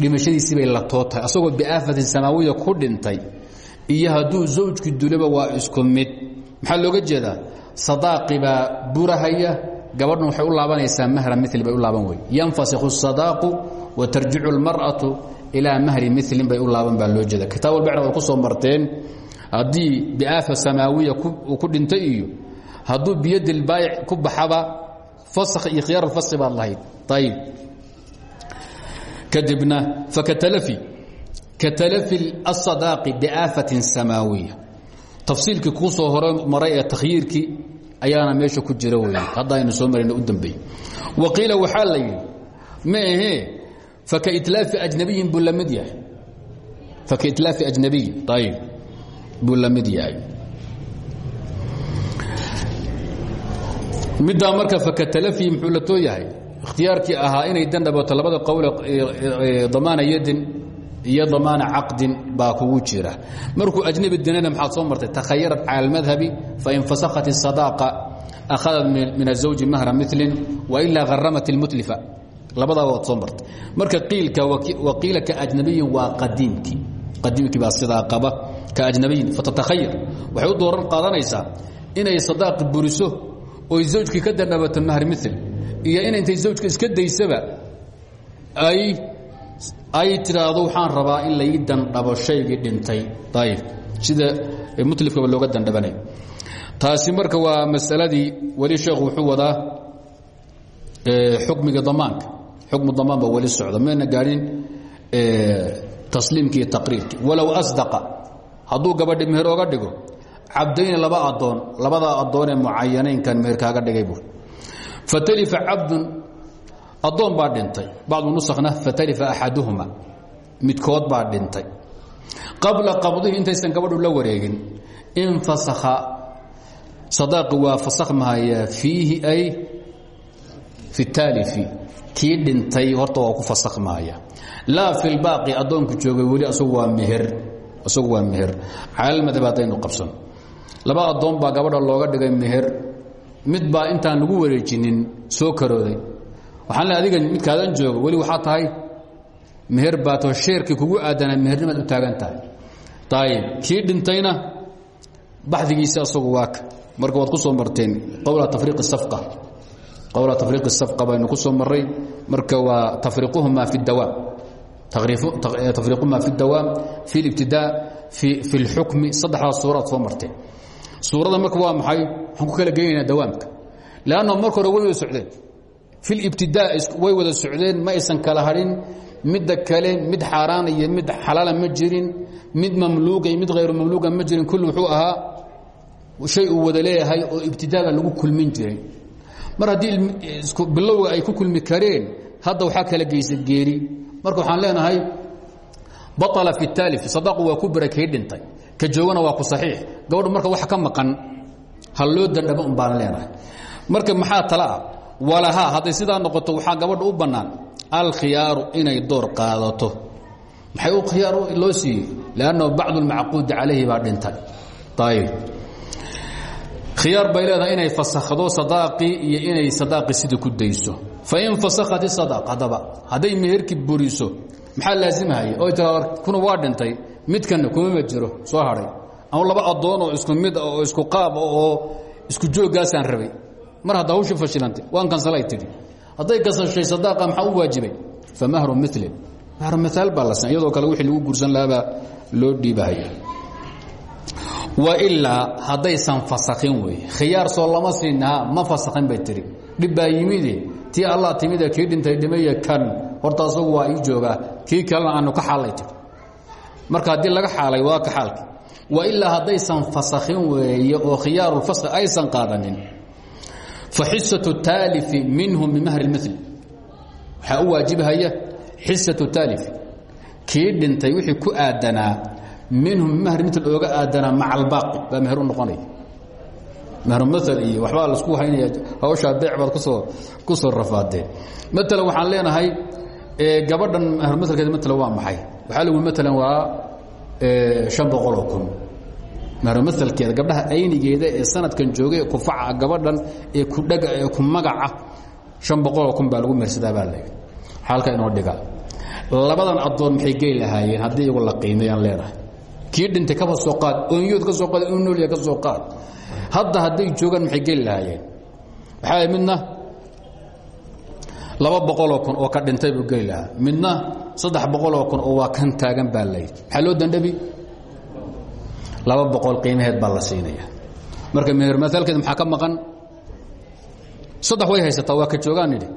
dhimashadiisii bay la tootahay asagoo biaafatin samaawiya ku dhintay. Iyo hadduu zawjku dulaba waa isku mid maxaa looga jeedaa sadaaqi baa burahaya gabadhan waxay u laabanaysaa mahra mil bay u laaban wey yanfasikhu الsadaaqu wa tarjicu اlmarأaةu ilaa mahri milin bay u laaban baa loo jeeda kitaab albacd way ku soo marteen haddii biaafa samaawiya uu ku dhintay iyo hadduu biyadi lbaayic ku baxaba fask iyo khiyaar alfaski baad lahayd ayib kadibna fakatalafi katalafi الصadaaqi biaafatin samaawiya tafsiilkii kuu soo hore maray ee takhyiirkii ayaana meesha ku jira wey hadda aynu soo marayna u dambeeyey. Wa qiila waxaa la yidhi ma ahee fakaitlaafi ajnabiyin buu la mid yahay. Fakaitlaafi ajnabiyin ayib buu la mid yahay. Middaa marka fakatalafi muxuu la too yahay ikhtiyaarkii ahaa inay dandhabato labada qowle damaana yadin iyo damaana caqdin baa kugu jira markuu ajnabi dinana maxaad soo martay takhayarat cala almadhabi fain fasakhat الsadaaqa akhadat min الزawji mahra milin wailaa haramat اlmutlifa labadaa waad soo martay marka qiilka waqiila kaajnabiyin waa qadiimkii qadiimkii baa sidaa qaba kaajnabiyin fatatakhayar waxay u dooran qaadanaysaa inay sadaaqi buriso oy zawjkii ka dandhabato mahri mil iyo in intay zawjka iska daysaba ay ay tidhaahdo waxaan rabaa in lai dandhabo shaygii dhintay. Ayib sida mutlifkaba looga dandhabanay taasi marka waa masaladii weli sheekhu wuxuu wadaa xukmiga damaanka. Xukmu damaan baa weli socda. Mayna gaadhin tasliimki iyo taqriirki walow asdaqa hadduu gabadhi meher oga dhigo cabdayni laba adoon labadaa adoonee mucayanaynkan meher kaaga dhigay buu. Fatalifa cabdun addoon baa dhintay. Bacdu nusakna fatalifa axaduhuma. Midkood baa dhintay. Qabla qabdihi intaysan gabadhu la wareegin infasakha. Sadaaqi waa fasakhmahaya fiihi ay fi taalifi. Kii dhintay horta waa ku fasakhmahaya. Laa fi lbaaqi addoonku joogay weli asagu waa meher. Isagu waa meher. Caalalmadhab haddaynu qabsan. Laba addoon baa gabadha looga dhigay meher. Mid baa intaan lagu wareejinin soo karooday waxaan le adiga midkaadan jooga weli waxaa tahay meher baato sheerkii kugu aadanaa mehernimaad u taagan tahay. Ayib dhintayna baxdigiisi asagu waaka marka waad ku soo marteen qowla tafriiq safqa. Qowla tafriiq safqa baynu ku soo marray. Marka waa tafriiquhuma fi dawaam. Tafriiquhuma fi dawaam fi libtidaa fi اlxukmi saddexdaas suuraad soo marteen. Suurada marka waa maxay? Waxaan ku kala geynaynaa dawaamka. Lanno marka hore wada socdeen fi libtidaa way wada socdeen ma aysan kala hadhin midda kale mid xaaraana iyo mid xalaala ma jirin mid mamluuqa iyo mid hayru mamluuqa ma jirin kulli wuxuu ahaa shay uu wada leeyahay oo ibtidaaga lagu kulmin jiray. Mar haddii bilowga ay ku kulmi kareen hadda waxaa kala geysa geeri. Marka waxaan leenahay baطala fi taalif sadaqu waa ku bira kii dhintay? Ka joogana waa ku saxiix. Gabadhu marka wax ka maqan ha loo dandhabo un baan leenahay. Marka maxaa tala ah walahaa hadday sidaa noqoto waxaa gabadha u bannaan. Alkhiyaaru inay door qaadato. Maxay u khiyaar loo siiyey? Lannahu bacdu lmacquudi calayhi baa dhintay. Ayb khiyaar bay inay fasakhdo sadaaqii iyo inay sadaaqii sidii ku dayso. Fain fasakhat isadaq haddaba hadday meherkii buriso maxaa laasimahaya oo tira kuna waa dhintay. Midkanna kumama jiro. Soo hadhay ama laba addoon oo isku mid oo isku qaab oo isku jooggaasaan rabay mar hadda hawshii fashilantay waan kansalay tidhi. Hadday kasashay sadaaqa maxaa u waajibay? Fa mahru milin mahru miaal baa la iyadoo kale wixii lagu guursan lahabaa loo dhiibahaya wailaa haddaysan fasakhin wey khiyaar soo lama siinaha ma fasakhin bay tiri dhib baa allah timide kii dhintay dhimaya kan horta asagu waa ii joogaa kii aanu ka xaalay marka haddii laga xaalay waa ka xaalki. Wailaa haddaysan fasakhin weeye oo khiyaarulfaski aysan qaadanin fa xisatu taalifi minhum bimahri mil waxaa u waajibhaya xisatu taalif kii dhintay wixii ku aadanaa minhum bimahri mil ooga aadanaa maca albaaqi baa meher u noqonaya mehruml iyo waxbaa la isku haynaya hawshaa beec baad ku soo ku soo rafaadeen maalan waxaan leenahay gabadhan mehrumlkeeda maala waa maxay waxaa lagu maalan waa an boqoloo kun mehrumlkeeda gabdhaha aynigeeda ee sanadkan joogay ee kufaca gabadhan ee ku dhaga ee ku magaca an boqoloo kun baa lagu mehersadaa baa la xaalka inoo dhiga. Labadan addoon maxay gey lahaayeen? Haddii iyagu la qiimeeyaan leenahay kii dhintay kaba soo qaad oonyood ka soo qaad inu noolya ka soo qaad. Hadda hadday joogaan maxay geli lahaayeen? Waxaa midna laba boqoloo kun oo ka dhintay buu geli lahaa. Midna saddex boqoloo kun oo waa kan taagan baa layidhi maxaa loo dandhabi laba boqol qiimaheed baa la siinaya. Marka meher maalkeed maxaa ka maqan? Saddex way haysataa waa ka joogaan nidhi.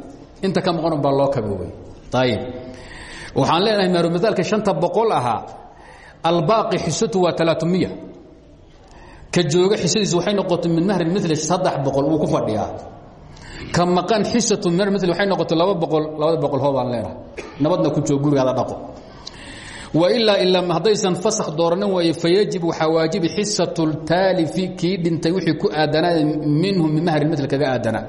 Inta ka maqanun baa loo kaboobay. Ayib waxaan leenahay meherumaalka shanta boqol ahaa albaaqi xisatu waa alaaamiya ka jooga xisadiis waxay noqotay min mahri mil saddex boqol wuu ku fadhiyaa. Ka maqan xisatu min mil waxay noqotay laba boqol labada boqol hoobaan leenahay. Nabadna ku joog gurigaada dhaqo wailaa ila haddaysan fasak dooranin waaye fayajib waxaa waajibi xisatu taalifi kii dhintay wixii ku aadanaa minhum min mahri mil kaga aadanaa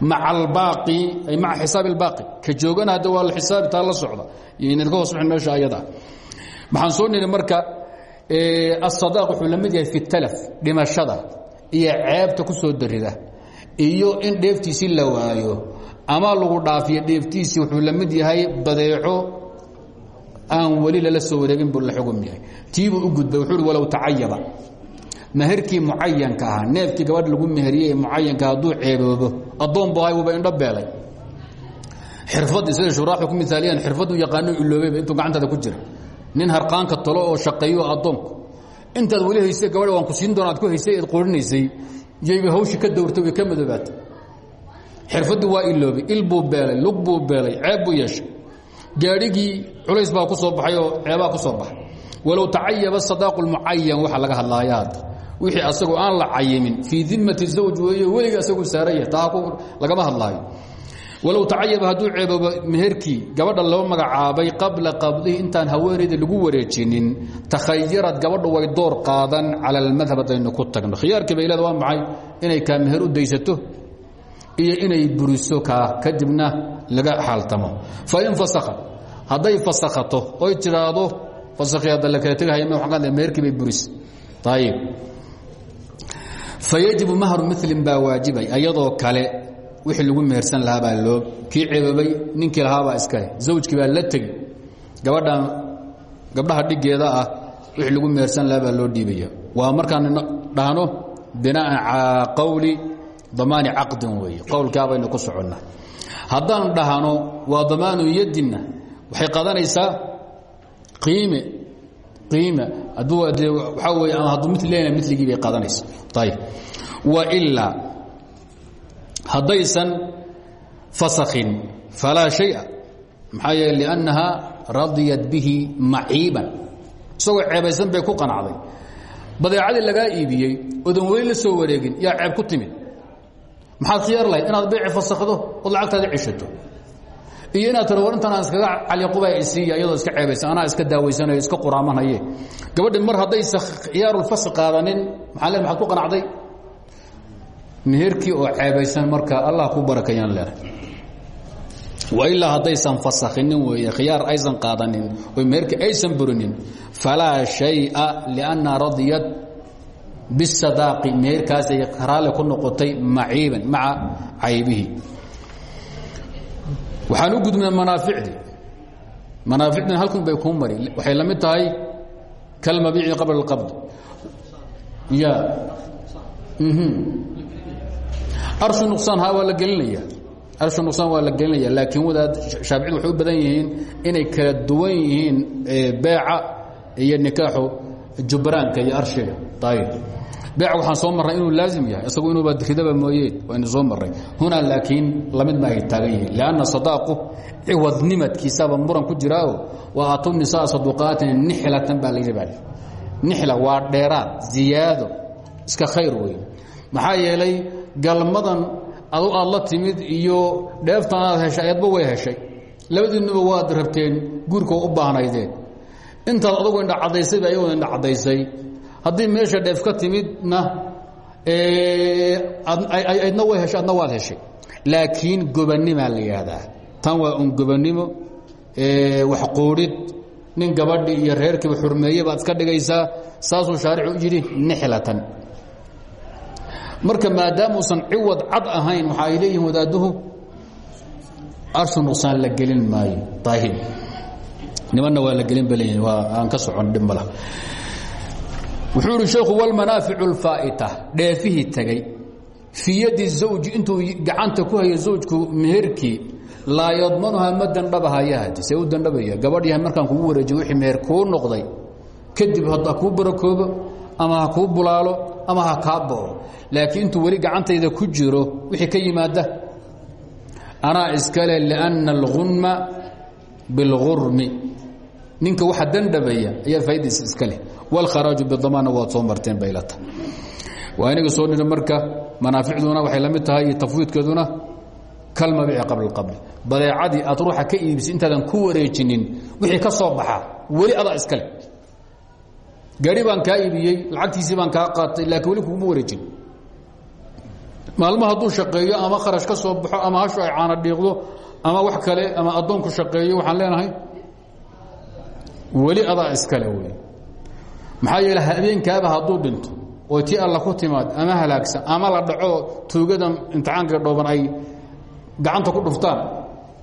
maca albaaqi ay maca xisaabi albaaqi ka joogana hadda waa xisaabi taa la socda. Ka hoos bixin meesha ayada. Maxaan soo niri marka asadaq wuxuu la mid yahay fi talaf dhimashada iyo ceebta ku soo darida iyo in dheeftiisii la waayo ama lagu dhaafiyo dheeftiisii wuxuu la yahay badeeco aan weli lala soo wareegin buu la xugum yahay. Tiibuu u gudbay wuxuu walow tacayaba. Meherkii mucayanka ahaa neefkii gabadh lagu meheriyey ee mucayanka hadduu ceeboobo addoon bu ahay wuuba beelay. Xirfaddii siday shuraaxu ku miaaliyaan xirfaddu yaqaano iloobayba intuu gacantaada ku jira. Nin harqaanka talo oo shaqeeyo addoonku. Intaad weli haysay gabadh waan ku siin doona ku haysay eed qorinaysay yayba hawshii ka dowrtay ka madoobaatay. Xirfaddii waa iloobay il beelay lug beelay ceeb buu gaadhigii culays baa ku soo baxay oo ceebaa ku soo baxay. Walow tacayaba sadaaqu lmucayan waxaa laga hadlaaya wixii asagoo aan la cayimin fii dimati zawj weeye weliga asaguu saaraya taa lagama hadlaayo. Walow tacayaba hadduu ceeboobo meherkii gabadha loo magacaabay qabla qabdihi intaan haweenayda lagu wareejinin takhayarad gabadhu way door qaadan cala almadhab haddaynu ku tagno. Khiyaarkii bay leeda waa maxay? Inay kaa meher u daysato iyo inay buriso kadibna laga xaaltamo. Fain fasakha hadday fasakhato oy tidhaahdo fasakhi hadda la kala tegahaya meherkii bay buris. Ayib fayajibu mahru milin baa waajibay ayadoo kale wixii lagu mehersan lahaa baa loo kii ceeboobay ninkii lahaabaa iskale zawjkii baa la tegi gabadhan gabdhaha dhigeeda ah wixii lagu mehersan lahaa baa loo dhiibaya. Waa markaan dhahno binaan calaa qowli damaani caqdin weeye. Qowlkaabaynu ku soconnaa haddaan dhahno waa damaanu yadinna. Waxay qadanaysaa qiime qiime. Hadduu de waxaa weeye ama hadduu mil leena miligii bay qadanaysaa. Ayib wa ilaa haddaysan fasakhin falaa shaya. Maxaa yeele liannaha radiyat bihi maciiban. Isagoo ceebaysan bay ku qanacday. Badeecadii lagaa iibiyey odan weli la soo wareegin yaa ceeb ku timid maxaad khiyaar lahayd inaad beeci fasakhdo ood lacagtaada ceshato. Iyo inaad tiro war intan aan iskaga caliquba isiiya iyadoo iska ceebaysan anaa iska daawaysanayo iska quraamanaye. Gabadhi mar haddaysa khiyaarulfasi qaadanin maxaa le maxaad ku qanacday? Meherkii oo ceebaysan marka allah ku barakayaan leehay wailaa haddaysan fasakhinin weeye khiyaar aysan qaadanin oo meherkii aysan burinin falaa shaya lianna radiyat bisadaaqi meherkaasay raalli ku noqotay maciiban maca caybihi waxaan u gudbina manaaficdii manaaficdina halkun bay kuu mari waxay la mid tahay kalmabiici qabla اlqabd ya arshu nuqsaan ha waa la gelinaya arshu nuqsaan waa la gelinaya laakiin wadaad shaaficid waxay u badan yihiin inay kala duwan yihiin beeca iyo nikaaxu jubraanka iyo arshiga. Beec waxaan soo marray inuu laazim yahay isagu inuuba ridaba mooyeen waynu soo marray. Hunaa laakiin la mid ma ay taagan yihiin lianna sadaaqu ciwadnimadkiisaba muran ku jiraao wa aatu nisaa saduqaatin nixlatan baa layidhi baa nixla waa dheeraad ziyaado iska khayr weyn. Maxaa yeelay galmadan adu aad la timid iyo dheeftan aad heshay ayadba way heshay. Labadiinnuba waad intaad adugu indha caddaysayba ayagoo indha caddaysay. Haddii meesha dheef ka timidna aydna way heshay adna waad heshay. Laakiin gobanimaa la yidhaahdaa. Tan waa un gobanimo wax quudhid nin gabadhi iyo reerkiiba xurmeeye baad iska dhigaysaa saasuu shaaricu yidhi nixlatan. Marka maadaamuusan ciwad cad ahayn waxa ay leeyihiin wadaaduhu arshu nuqsaan la gelin maayo aahib nimanna waa la gelin balyi aan ka socon dhibmal wuxuu ihi sheekhu wlmanaaficu lfaa'ita dheefihii tegey fii yadi zawji intuu gacanta ku hayo zawjku meherkii laa yadmanuhaa ma dandhabahayaad see u dandhabaya gabadhyaha markaan kugu wareejiyo wixii meher kuu noqday. Kadib ha kuu barakoobo ama ha bulaalo ama ha kaa laakiin intuu weli gacantayda ku jiro wixii ka yimaada anaa iskale lianna algunma bilgurmi ninka waxa dandhabaya ayaa faaidiisa iska leh. Wاlkharaaju bidamaanna waad soo marteen baylata. Waa inaga soo nidhi marka manaaficduna waxay la mid tahay tafwiidkeeduna kalmabici qabla اqabli badeecadii aad ruuxa ka iibisay intaadan ku wareejinin wixii ka soo baxa weli adaa iska leh. Gaari baan kaa iibiyey lacagtiisii baan kaa qaatay laakiin weli kuguma wareejin. Maalmo hadduu shaqeeyo ama kharash ka soo baxo ama hashu ay caana dhiiqdo ama wax kale ama addoonku shaqeeyo waxaan leenahay weli adaa iskale wey maxaa yeele habeenkaaba hadduu dhinto oo ti alla ku timaad ama halaagsan ama la dhaco tuugada imtixaanka dhooban ay gacanta ku dhuftaan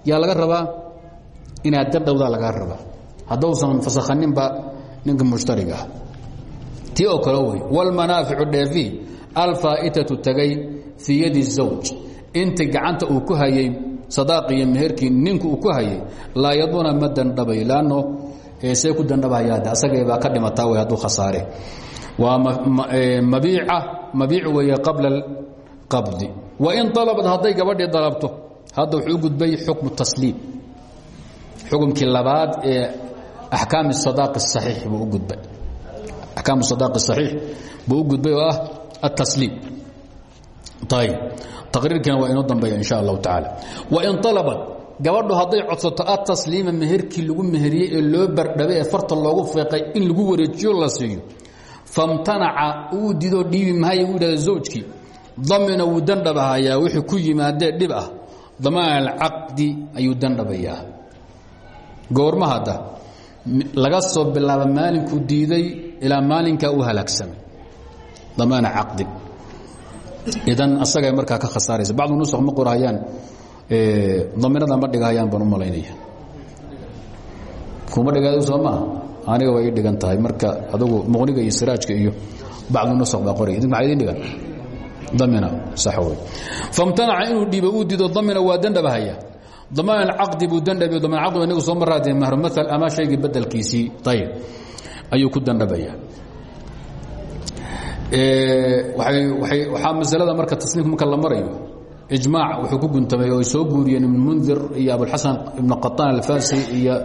yaa laga rabaa inaad dadhowdaa lagaa rabaa. Haddausan fasakhaninba ninka mushtariga ah. Oo kale wey wlmanaaficu dheefii alfaa'itatu tagay fii yadi zawj. Inta gacanta uu ku hayay sadaaqi iyo ninku uu ku hayay laa yaduna ma see ku dandhabayaasagabaa ka dhimataa w hadduu khasaare. Waa mabiica mabiic weeye qabla alqabdi. Wain alabat hadday gabadhii dalabto hadda wuxuu gudbay xukmu tasliim. Xukumkii labaad ee akaam sadaaq saxiix buu u gudbay. Axkaamu sadaaqi saxiix buu u gudbay oo ah atasliim ayb taqriirkiina waa inoo dambeeya in sha allahu tacaala. Wain alabat gabadhu hadday codsato atasliima meherkii lagu meheriyey ee loo bardhabay ee farta loogu feeqay in lagu wareejiyo la siiyo. Famtanaca uu didoo dhiibi mahaya uu yidhahda zawjkii damina wuu dandhabahayaa wixii ku yimaadee dhib ah. Damaan alcaqdi ayuu dandhabayaa. Goorma hadda laga soo bilaaba maalinkuu diiday ilaa maalinkaa u halaagsamay damaana caqdin idan asagay markaa ka khasaaraysa. Bacdu nusq ma qorahayaan daminada ma dhigahayaan baan u malaynaya kuma dhigaado soo maaha aniga way ii dhigan tahay marka adugu muqniga iyo siraajka iyo bacdu nusq baa qoraya idink maxaa idin dhigan damina sax wey famtanaca inuu dhiibo uu diido damina waa dandhabahaya damaan caqdi buu dandhabi damaan caqdi inagu soo maraadee mahrumaal ama shaygii bedelkiisii ayib ayuu ku dandhabaya waxaa masalada marka tasniifka marka la marayo ijmaac wuxuu ku guntamay oo ay soo guuriyeen ibn mundir iyo abulxasan ibn qaطaan alfasi iyo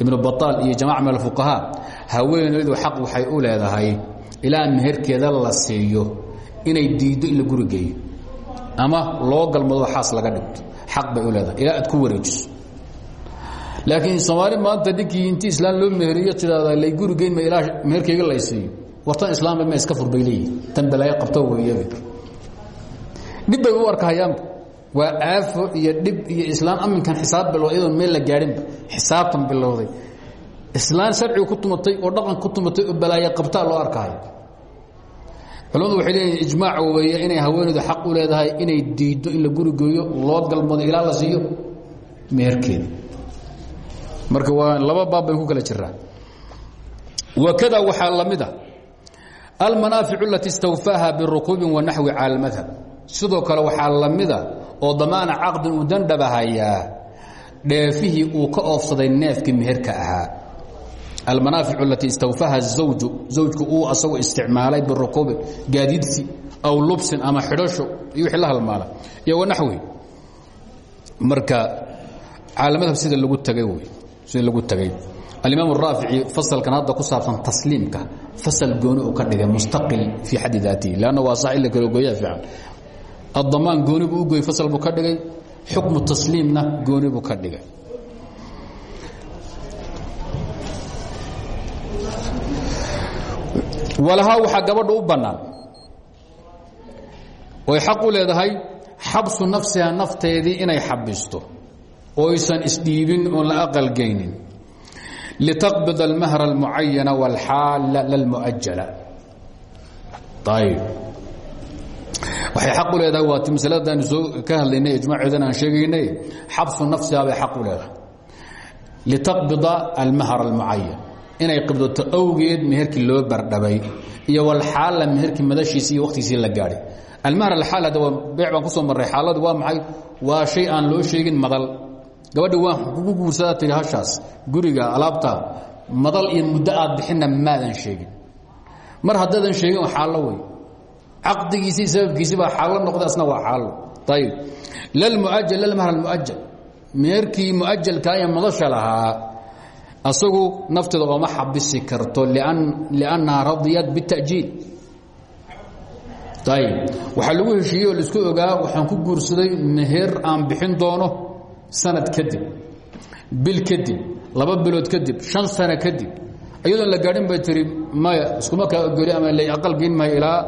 ibnu baطaal iyo jamaca min alfuqahaa haweenaydu xaq waxay u leedahay ilaa meherkeeda la siiyo inay diiddo in la guri geeyo ama loo galmado xaas laga dhigto. Xaq bay u leedahay ilaa aad ku wareejiso. Laakiin soomaali maanta ninkii intii islaam loo meheriyo tidahda lay guri geyn ma ilaa meherkayga laysiiyo wartan islaamba ma iska fur bay leeyihi tan balaayo qabto weeyaba dhib bay u arkahayaanba waa aafo iyo dhib iyo islaam aminkan bilowday iyadoon meel la gaadhinba xisaabtan bilowday. Islaan sharciga ku tumatay oo dhaqan ku tumatay oo balaayo qabtaa loo arkahayo culamadu waxay leeyihiin ijmaac weeye inay haweenaydu xaq u leedahay inay diiddo in la gurigeeyo loo galmado ilaa la siiyo meherkeeda marka waa laba baab bay ku kala jiraan. Wakada waxaa la mid a almanaaficu alati istawfaaha birukuubin wa naxwi cala almadhab sidoo kale waxaa la oo damaana caqdin uu dandhabahayaa dheefihii uu ka oofsaday neefkii meherka ahaa. Almanaaficu alatii istawfaha zawju zawjku uu asagoo isticmaalay birukuubin gaadiidsi aw lubsin ama xidhasho iyo wixii la iyo wanaxwi marka calamadhab sida lagu tagay wey sida lagu tagay. Alimaam raafici fasalkan hadda ku saabsan tasliimka fasal gooni ka dhigay mustaqil fii xaddi daatihi lanna waa sax la kala gooyaa fiican addamaan gooni buu u goyey fasal buu ka dhigay xukmu tasliimna gooni buu ka dhigay walahaa waxaa gabadha u bannaan oy xaq u leedahay xabsu nafsiha nafteedii inay xabisto oo aysan isdhiibin oon la aqalgaynin litaqbid almahra almucayana wاlxaala lalmuajala ayb waxay xaq u leedahay waa ti masaladaanu soo ka hadlaynay ijmaaceedan aan sheegaynay xabsu nafsiha bay xaq u leedahay. Litaqbida almahra almucayan inay qibdoto awgeed meherkii loo bardhabay iyo walxaala meherkii madashiisi iyo wakhtigiisii la gaadhay. Almahr alxaal hadda waa beec baan ku soo marray xaaladu waa maxay? Waa shay aan loo sheegin madal. Gabadhi waan kugu guursadaa tihi hashaas guriga alaabta madal iyo muddo aad bixinna maadan sheegin. Mar haddaadan sheegin waa xaallo wey caqdigiisii sababkiisii baa xaallo noqday asna waa xaallo ayib lalmuajal lalmahr almuajal meherkii muajalkaa ee madasha lahaa asagu nafteeda ooma xabisi karto liannaha radiyat bitajiil ayb waxaa lagu heshiiyey oo la isku ogaa waxaan ku guursaday meher aan bixin doono sanad kadib bil kadib laba bilood kadib shan sano kadib. Iyadoon la gaadhin bay tihi maya iskuma kaa ogoli ama la aqal geyn maayo ilaa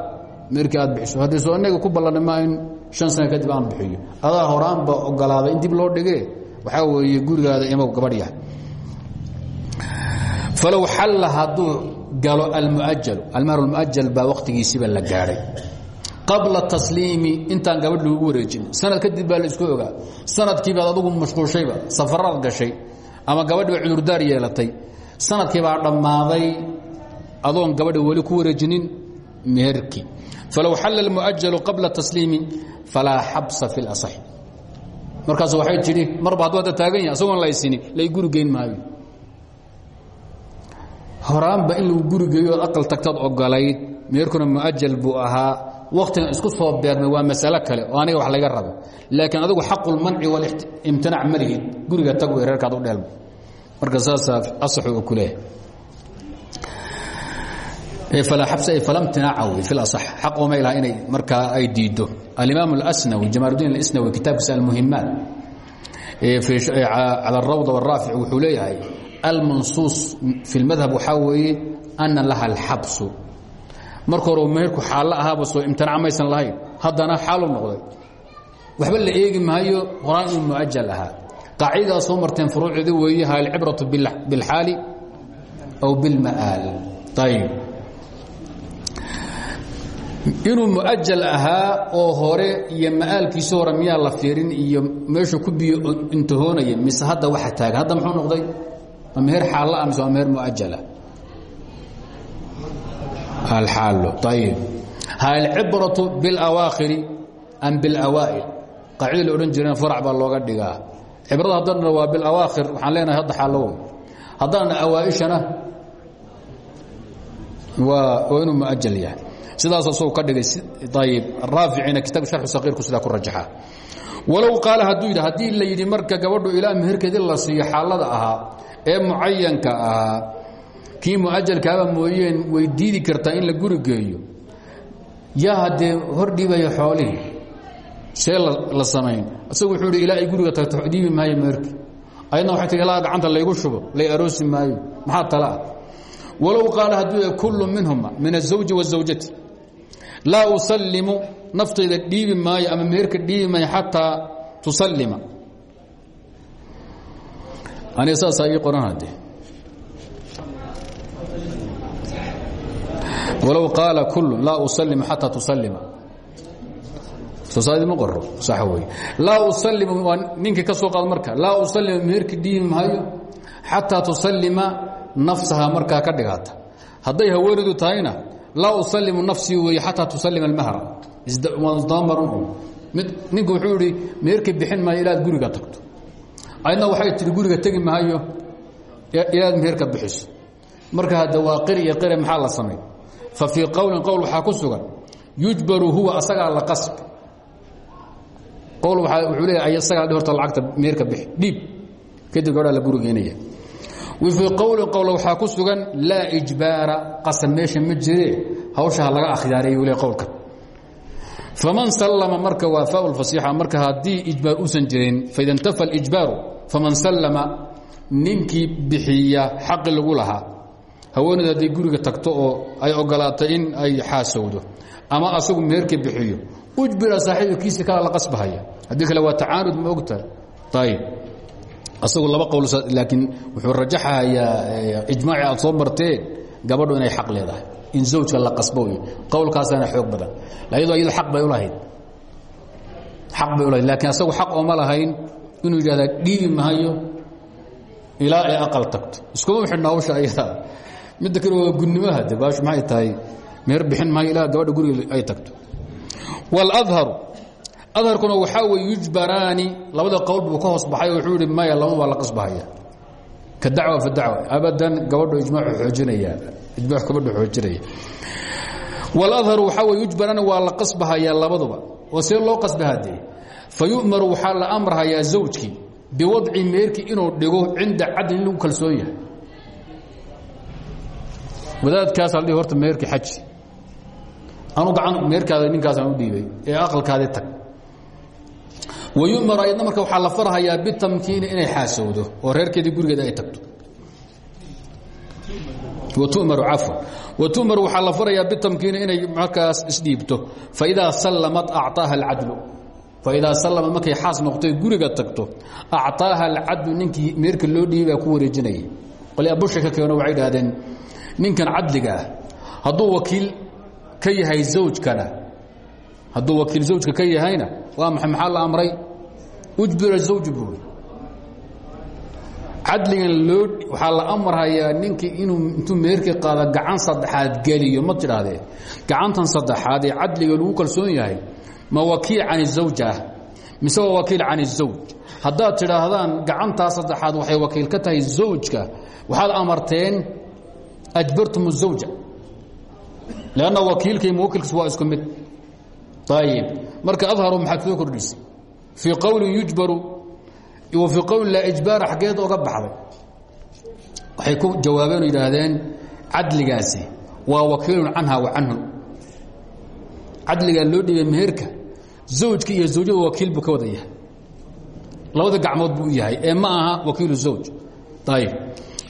meherkii aad bixiso. Haddii soo inaga ku ballanay maa in shan sano kadib aan bixiyo. Adaa horaanba ogolaaday in dib loo dhigee waxaa weeye gurigaada imow gabadh yahay. Falow xalla hadduu galo almuajalu almahru lmuajal baa wakhtigiisiiba la gaadhay qabla tasliimi intaan gabadh lagu wareejin. Sanad kadib baa la isku ogaa. Sanadkiibaad adugu mashquulshayba safaraad gashay ama gabadhi ba cudurdaar yeelatay. Sanadkiibaa dhammaaday adoon gabadha weli ku wareejinin meherkii falow xalla almuajalu qabla tasliimi falaa xabsa fi اlaصaxi markaas waxay tidhi marba hadduu hadda taagan yahay asagoon laysini lay guri geyn maayo horaanba in lagu gurigeeyo ood aqal tagtaad ogolayd meherkuna muajal buu ahaa waktigan isku soo beermay waa masalo kale oo aniga wax laga rabo laakiin adigu xaqulmanci walimtinaac ma lihid guriga tag wey reerkaad u dheelmo marka saasaa asaxu u ku leeyahay falaa xabsa ay fala imtinaaca wey fi lasax xaq ooma ilaha inay markaa ay diiddo alimaam alasnawi jamaaludiin alasnawi kitaabkiisa almuhimaat cala arawda waraafic wuxuu leeyahay almansuus fi اlmadhab waxaa weeye ana laha alxabsu marka hore meherku xaallo ahaaba soo imtinaac maysan lahayn haddana xaalu noqday waxba la eegi maayo horaan inuu muajal ahaa qaacidadaa soo marteen furuucdi weeye ha alcibratu biاlxaali aw biاlma'aal ayb inuu muajal ahaa oo hore iyo ma'aalkiisi hore miyaa la fiirin iyo meeshu ku biyo intahoonaya mise hadda waxa taagan hadda muxuu noqday ma meher xaalla ah mise waa meher muajala alxaalo ayib ha alcibratu biاlawaakhiri am biاlawaa'il qaacida la odhan jireen farac baa looga dhigaa cibrada haddana waa biاlawaakhir waxaan leenahay hadda xaallo wey haddana awaaishana waa inuu muajal yahay sidaas asagoo ka dhigay ayb raaficina kitab sharxu saqiirku sidaa ku rajaxaa walow qaala hadduu yidhi haddii la yidhi marka gabadhu ilaa meherkeedi la siiyo xaalada ahaa ee mucayanka ahaa kii muajalkaaba mooyeen way diidi kartaa in la guri geeyo. Yaa hor dhibaya xoolihii see la samayn. Isagu wuxuu idhi ay guriga tagto dhiibi maayo meherki ayadna waxay tii ilaa gacanta laygu shubo lay aroosi maayo. Maxaa tale ah? Walow qaala hadduu kullu minhuma min azawji waazawjati laa usallimu naftayda dhiibi maayo ama meherka dhiibi maayo xataa tusallima. Aniga saasaa ii qoran hadde walow qaala kullu laa usallimu xataa tusallima. Sosaadima qoro sax wey laa usallimu waa ninkii ka soo qaad marka. Laa usallimu meherka dhiibi maayo xataa tusallima nafsaha markaa ka dhigaata. Hadday haweenaydu tahayna laa usalimu nafsii weeye xataa tusalima almahra isdamaran ninku wuxuu idhi meerka bixin maayo ilaad guriga tagto. Ayadna waxay tihi guriga tegi maayo ilaad meherka bixiso. Marka hadda waa qiri iyo qire maxaa la samay fa fii qowlin qowl waxaa ku sugan yujbaru huwa asagaa la qasb. Qowl wuxuu leeyahay asagaa horta lacagta meherka bixi. Dhiib. Kadib gabdhaa la gurigeynaya wfii qowlin qowl waxaa ku sugan laa ijbaara qasab meesha ma jire hawshaha laga akhyaariy le qowlkan faman sallama marka waa faa fasiixa marka haddii ijbaar uusan jirin faida intafa اlijbaaru faman sallama ninkii bixiya xaqi lagu lahaa. Haweeneed hadday guriga tagto oo ay ogolaatay in ay xaasowdo ama asagu meherka bixiyo ujbira saaxiibkiisi kala la asagu laba qowl laakiin wuxuu rajaxayaa ijmaaci aad soo marteen gabadhu inay xaq leedahay. In zawjka la qasbo wey qowlkaasaana xoog badan. Ayadoo iyado aq bay ulahayd xaq bay ulahayd laakiin asagu xaq ooma lahayn inuu yidhahda dhiibi mahayo ilaa ay aqal tagto. Iskuma xidhna hawsha ayadaa midda kale waa gudnimaha de baashu maxay tahay? Meer bixin mahayo ilaa gabadha guriga ay tagto. Wاlأdharu adharkuna waxaa wey yujbaraani labada qowl buu ka hoos baxay wuxuu ihi maya lama baa la qasbahaya. Ka dacwa fa dacwa. Abadan gabadhu ijmaacu xoojinaya ijmaac gabadhu xoojinaya. Wاladharu waxaa wey yujbaraani waa la qasbahayaa labaduba. Oo see loo qasbahadee fa yu'maru waxaa la amrahayaa zawjkii biwadci meerkii inuu dhigo cinda cadlin lagu kalsoon yahay. Wadaadkaas aldhi horta meerkii xaji anu gacan meerkaada ninkaasaan u dhiibay ee aqalkaadii tag wayumar ayadna marka waxaa la farhayaa bitamkiini inay xaasowdo oo reerkeedii gurigeeda ay tagto. Watumaru cafwan. Watu'maru waxaa la farayaa bitamkiini inay markaas isdhiibto. Faidaa sallamat acطaaha alcadlu. Faidaa sallamad markay xaas noqtoy guriga tagto acطaaha alcadlu ninkii meerka loo dhiibay baa ku wareejinaya qolyaa busha ka keeno ninkan cadliga ah wakiil ka yahay zawjkana hadduu wakiil zawjka ka yahayna waa maxay? Maxaa la amray? Ujbira zawju buuri cadligan loo la amrayaa ninkii inuu intuu meerkii qaada gacan saddexaad geliyo ma tidhaahdee gacantan saddexaad ee cadliga lagu kalsoon yahay ma wakiil can zawj ah wakiil can zawj? Haddaad tidhaahdaan gacantaa saddexaad waxay wakiil ka tahay zawjka waxaad amarteen ajbartum zawja. Lanna wakiilkii muwakilkiis waa isku mid ayib marka adharu maxaad soo kordhisay fii qowlin yujbaru wa fii qowlin laa ijbaara xaggeed oga baxday waxay ku jawaabeen oo yidhaahdeen cadligaasi waa wakiilun canha wa canhu cadligaa loo dhiibay meherka zawjka iyo zawjada wakiil buu ka wada yahay labada gacmood buu yahay ee ma aha wakiilu zawj ayib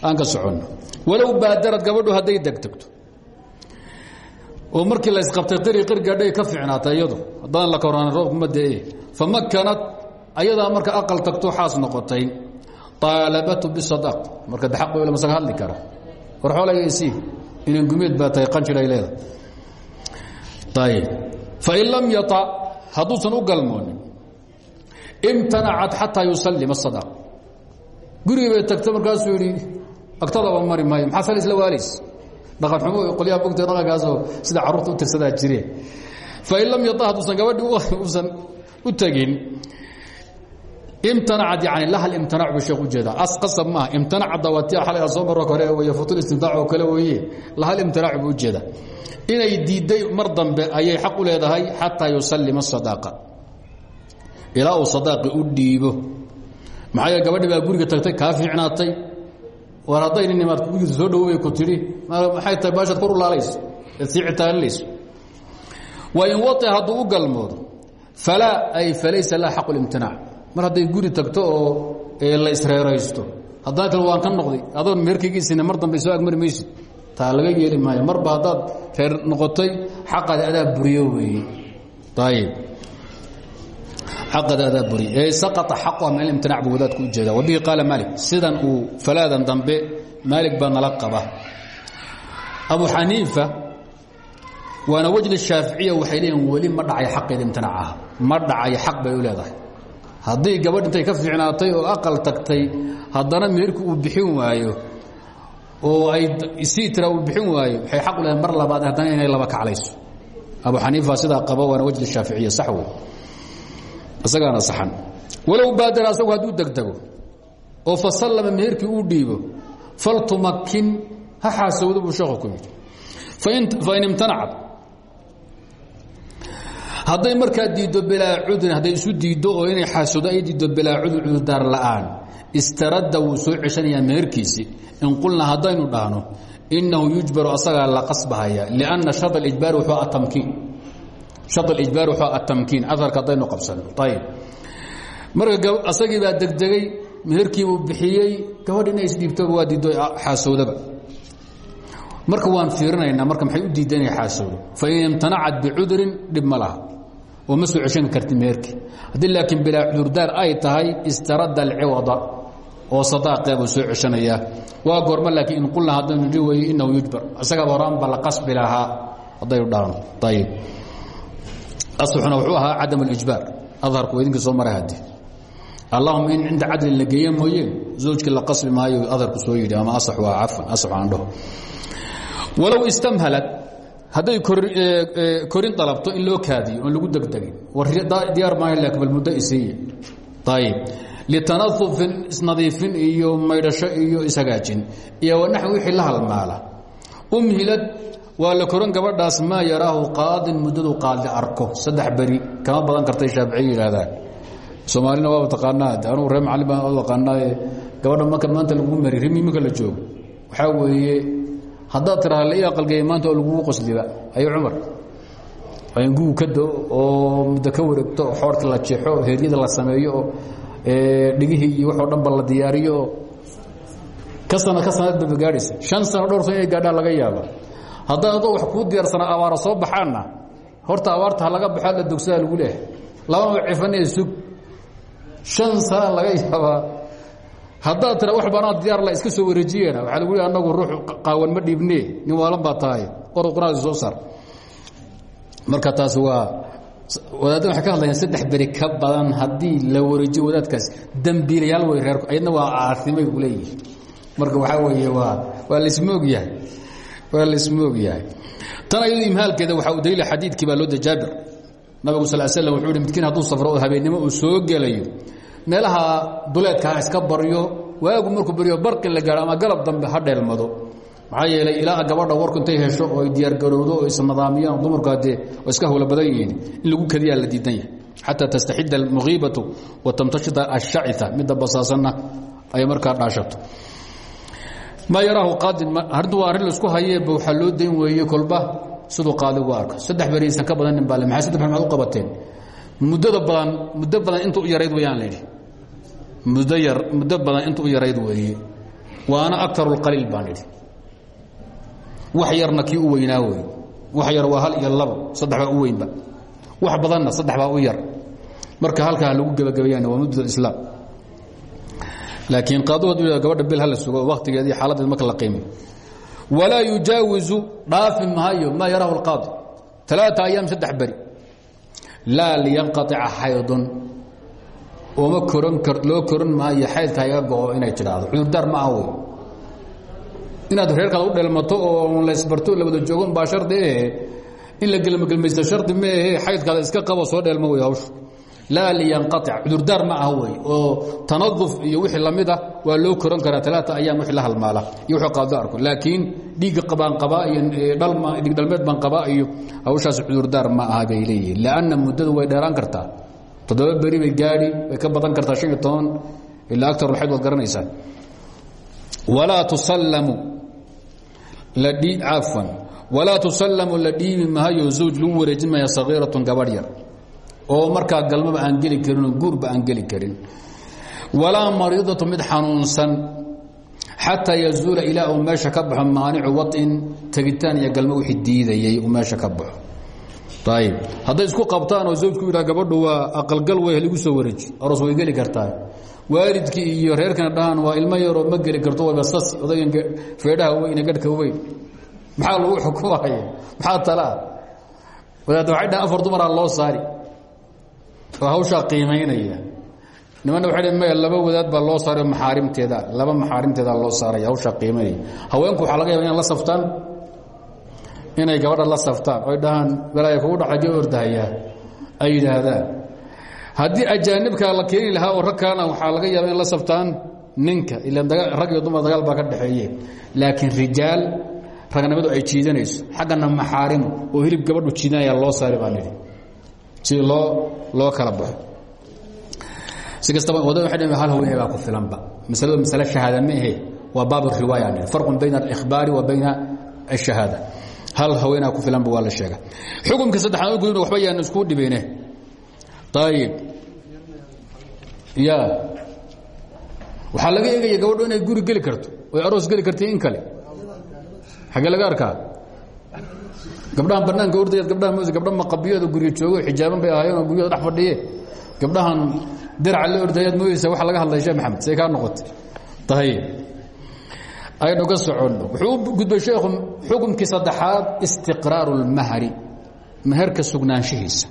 aan ka soconno walow baadarad gabadhu hadday degdegto oo markii la isqabtay qiri qir gaadhay ka fiicnaatay iyadu. Haddaan la koraan roobku ma dee. Famakanat ayadaa marka aqal tagto xaas noqotay. Aalabatu bisadaq. Marka de aq wel masaga hadli kara war xoolagaysii inan gumeed baa tahay qanjir ay leedahay. Ayib fain lam yata hadduusan u galmoonin imtanacat xataa yusallima sadaq. Gurigii bay tagto markaasuu yidhi agtadaba mari maayo maxaa sal isla waalays dhaqan xumo qolyaha bogta dhaqankaasoo sida carruurta u tirsadaa jireen fain lam yata hadduusan gabadhi uusan u tegin imtanacat yani laha imtinac buu sheekh u jeedaa asqasab maaha imtanacadda waa tia xalay soo maro hore wey futul istimtaac oo kale weeye laha imtinac buu u jeedaa inay diidday mar dambe ayay xaq u leedahay xataa yusallima sadaaqa. Ilaa uu sadaaqi u dhiibo. Maxaa yeele gabadhi baa guriga tagtay kaa fiicnaatay war hadday nin imaad gurigiisa soo ku tidhi maxay tahay? Baashaad kor u laalayso eed sii wa in wai hadduu u galmoodo falaa ay falaysa laha xaqu limtinaac mar hadday guri tagto oo la isreeraysto. Haddana kale waan ka noqday. Adoon meherkaygiisina mar dambe soo agmari maysid. Taa laga yeeli maayo. Marba haddaad reer noqotay xaqaadi adaa buriyo weeye. Ayib xaqaadi adaa buriye ee saqata xaquha min alimtinac buu wadaadku u jeedaa wabihi qaala maalik sidan uu falaadan dambe maalik baa nala qaba abu xaniifa waana wejdi shaaficiya waxay leeyihiin weli ma dhacay xaqeeda imtinaacaha ma dhacay xaq bay u leedahay haddii gabadh intay ka fiicnaatay oo aqal tagtay haddana meherku uu bixin waayo oo ay isii tira uu bixin waayo waxay xaq u leedahay mar labaad haddana inay laba kaclayso abu xaniifa sidaa qaba waana wejdi shaaficiya sax wey isagaana saxan. Walow baadara asagu hadduu degdego oo fasallama meherkii uu dhiibo faltumakin ha xaasowdo buu sheekhu ku yidhi. Fain imtanacad hadday markaa diiddo bilaa cudrin hadday isu diiddo oo inay xaasowdo ay diiddo bilaa cudur cudurdaar la'aan. Istaradda wuu soo ceshanayaa meherkiisi in qulna haddaynu dhahno inahu yujbaru asagaa la qasbahaya lianna shar ijbaar wuxuu atamkiin shar ijbaar wuxuu atamkiin aarka haddaynu qabsano. Ayib marka asagii baa degdegay meherkii buu bixiyey gabadh inay isdhiibtoba waa diiddo xaasowdaba marka waan fiirinaynaa marka maxay u diidda inay xaasowdo fain imtanacat bicudurin dhib ma laha. Oo ma soo ceshan karti meherkii. Haddii ay tahay istaradda alciwada oo sadaaqeebuu soo ceshanayaa waa goorma laakiin in qulna haddaynu dhi weeye yujbar. Isagaaba horaan ba la qasbi lahaa haddaynu dhahno ayib asaxuna wuxuu ahaa cadam alijbaar. Adharku waa idinkii soo maray haddi allahuma in cinda cadlin la geeya mooyeen zawjkii la qasbi maayo adarku soo yidhi ama asax waa cafan asax aan dhaho walow istamhalad hadday korin dalabto in loo kaadiyo oon lagu degdegin. War diyaar maayo laakin bal muddo isiiya ayib litanadufin isnadiifin iyo maydhasho iyo ishagaajin iyo wanaxwi wixii la halmaala umhilad waa koran gabadhaas maa yaraahu qaadin muddadu qaadi arko. Saddex beri kama badan kartay shaaficiy yidhaahdaan. Soomaalina waaba taqaanaa anugu reer macalin baan taqaanaaye gabadha marka maanta lagu mari rimi marka la joogo. Waxaa weeye haddaad tiraha la ii aqalgeeya maanta oo lagugu qosliba ayo cumar. Ingugu ka oo muddo ka wareegto oo la jeexo oo heeryada la sameeyo oo dhigihii iyo waxoo dhan ba la diyaariyo. Oo ka sana ka shan sano dhowr sano inay gaadhaan laga yaaba haddaad adoo wax kuu diyaarsanaa abaara soo baxaanna horta abaarta ha laga baxo la dogsadaa lagu leehay labana cifanee sug. Shan sana laga yaabaa. Haddaad tira wax banaa diyaar la iska soo wareejiyena waxaa lagu leey annagu ruux qaawan ma dhiibne. Nin waalan baa tahay. Orad quraadi soo saar. Marka taas waa wadaadda waxay ka hadlayaan saddex beri ka badan haddii la wareejiyo wadaadkaas. Dembiilayaal way reerku ayadna waa aasimay ku leeyihi marka waxaa weeye waa waa laismoog yahay waa laismoog yahay. Tan ayado imhaalkeeda waxaa u daliila xadiidkii baa loo da jaabir. Nabigu sal slam wuxuu hi meelaha duleedkaa iska baryo waagu markuu baryo barqin la gaadho ama galab dambe ha dheelmado. Maxaa yeelay ilaa gabadha warku intay oo ay diyaargarowdo oo isnadaamiyaan dumarku haddee oo iska hawlo badan yihiin. In lagu kadiyaa la diidan yahay. Xataa tastaxida almuhiibatu wa tamtashida ashacita midda basaasanna ay markaa dhaashato maa yaraahu qaadin arrintu waa arrin la isku hayeeba waxaa loo dayn weeye kolba siduu qaadigu arko. Saddex beriisan ka badanin baa le maxay? Saddex maad u qabateen. Muddada badan muddo badan inta u yarayd weyaan laidhi muddo yar muddo badan inta u yarayd weeye. Waana akaru اlqaliil baan idhi wax yarna kii u weynaa wey wax yar waa hal iyo labo saddex baa u weynba. Wax badanna saddex baa u yar. Marka halkaa lagu gebagabayaan waa muddat islaam laakiin aad gabadha bil hala sugo waktigeedi xaaladeed marka la qiimiyo walaa yujaawizu dhaafi maayo maa yaraahu اlqaadi aa ayaam saddex beri. Laa liyanqaica xaydun. Oma loo koran maayo xaydka haga go-o inay tidhaahdo. Cudurdaar ma aha wey inaad reerkaad u dhelmato oo laysbarto la wada joogon baa shardi eh? In la gelmagelmaysta shardi meehe xaydkaada iska qabo soo dheelma wey hawsha laa liyanqaطic cudurdaar ma ah wey oo tanaduf iyo wixii la mid ah waa loo koran karaa talaata ayaam wixii la halmaala. Iyo wuxuu qaado arko laakiin dhiigga qabaan qabaa iyo dhiig dhalmeed baan qabaa iyo hawshaas cudurdaar ma aha bay leeyihiin lanna muddadu way dheeraan kartaa. Toddoba beri bay gaadhi way ka badan kartaa shan iyo toban ilaa agtar xayd waad garanaysaa. Walaa tusallamu cafwan. Walaa tusallamu la dhiibi maayo zawj lagu wareejin maya sagiiratun gabadh yar oo markaa galmaba aan geli karinoo guurba aan geli karin. Walaa mariidatu mid xanuunsan xataa yazuula ilaa uu meesha ka baxo maanicu wain tegitaan iyo galmo wixii diidayay uu meesha ka baxo. Isku qabtaan oo zawjku yidhaha gabadhu waa aqalgal wey haligu soo wareeji aroos way geli kartaa. Waalidkii iyo reerkana dhahaan waa ilmo yaroo ma geli karto wayba sas odaygan feedhaha weyne gadhka weyn. Maxaa lagu xukumaya maxaa talaa? Wadaadda waxay afar dumaraa loo saari hawshaa qiimaynaya nimanna waxay dhn maya laba wadaad baa loo saaray maxaarimteeda laba maxaarimteeda loo saaray. Hawshaa qiimaynaya haweenku waxaa laga yaba inay la saftaan. Inay gabadha la saftaan. Oy dhahaan balaaya kugu dhaxagee ordahayaa ay yidhaahdaan. Haddii ajaanibka la keeni lahaa oo rag kalena waxaa laga yaaba in la saftaan ninka ila rag iyo dumar dagaal baa ka dhexeeye laakiin rijaal ragnimadu ay jiidanayso. Xaggana maxaarimu oo hilib gabadhu jiidanaya loo saari baan idhi si loo loo kala baxo. Si kastaba waddada hal haweeney baa ku filanba. Masaladu masale shahaada ma ahe. Waa baab riwaaya idhi farqun bayna alikhbaari wa bayna ashahaada hal haweenaa ku filanba waa la sheega xukumka saddexaad u gudubna waxba yaan iskuu dhibeyne ayib ya waxaa laga eegaya gabadho inay guri geli karto oy aroos geli kartay in kale. Xagee laga arkaa gabdhahan banaanka ordayaad gabdhaha ms gabdha maqabiyada guryo joogo xijaaban bay ahaayeen oo guryada dhex fadhiye gabdhahan diraca la ordayaad mooyeysa waxa laga hadlay maxamed say kaa noqotay. Ayib aynu ka soconno. Wuxuu gudbay sheekhu xukumkii saddexaad istiqraaru اlmahri meherka sugnaanshihiisa.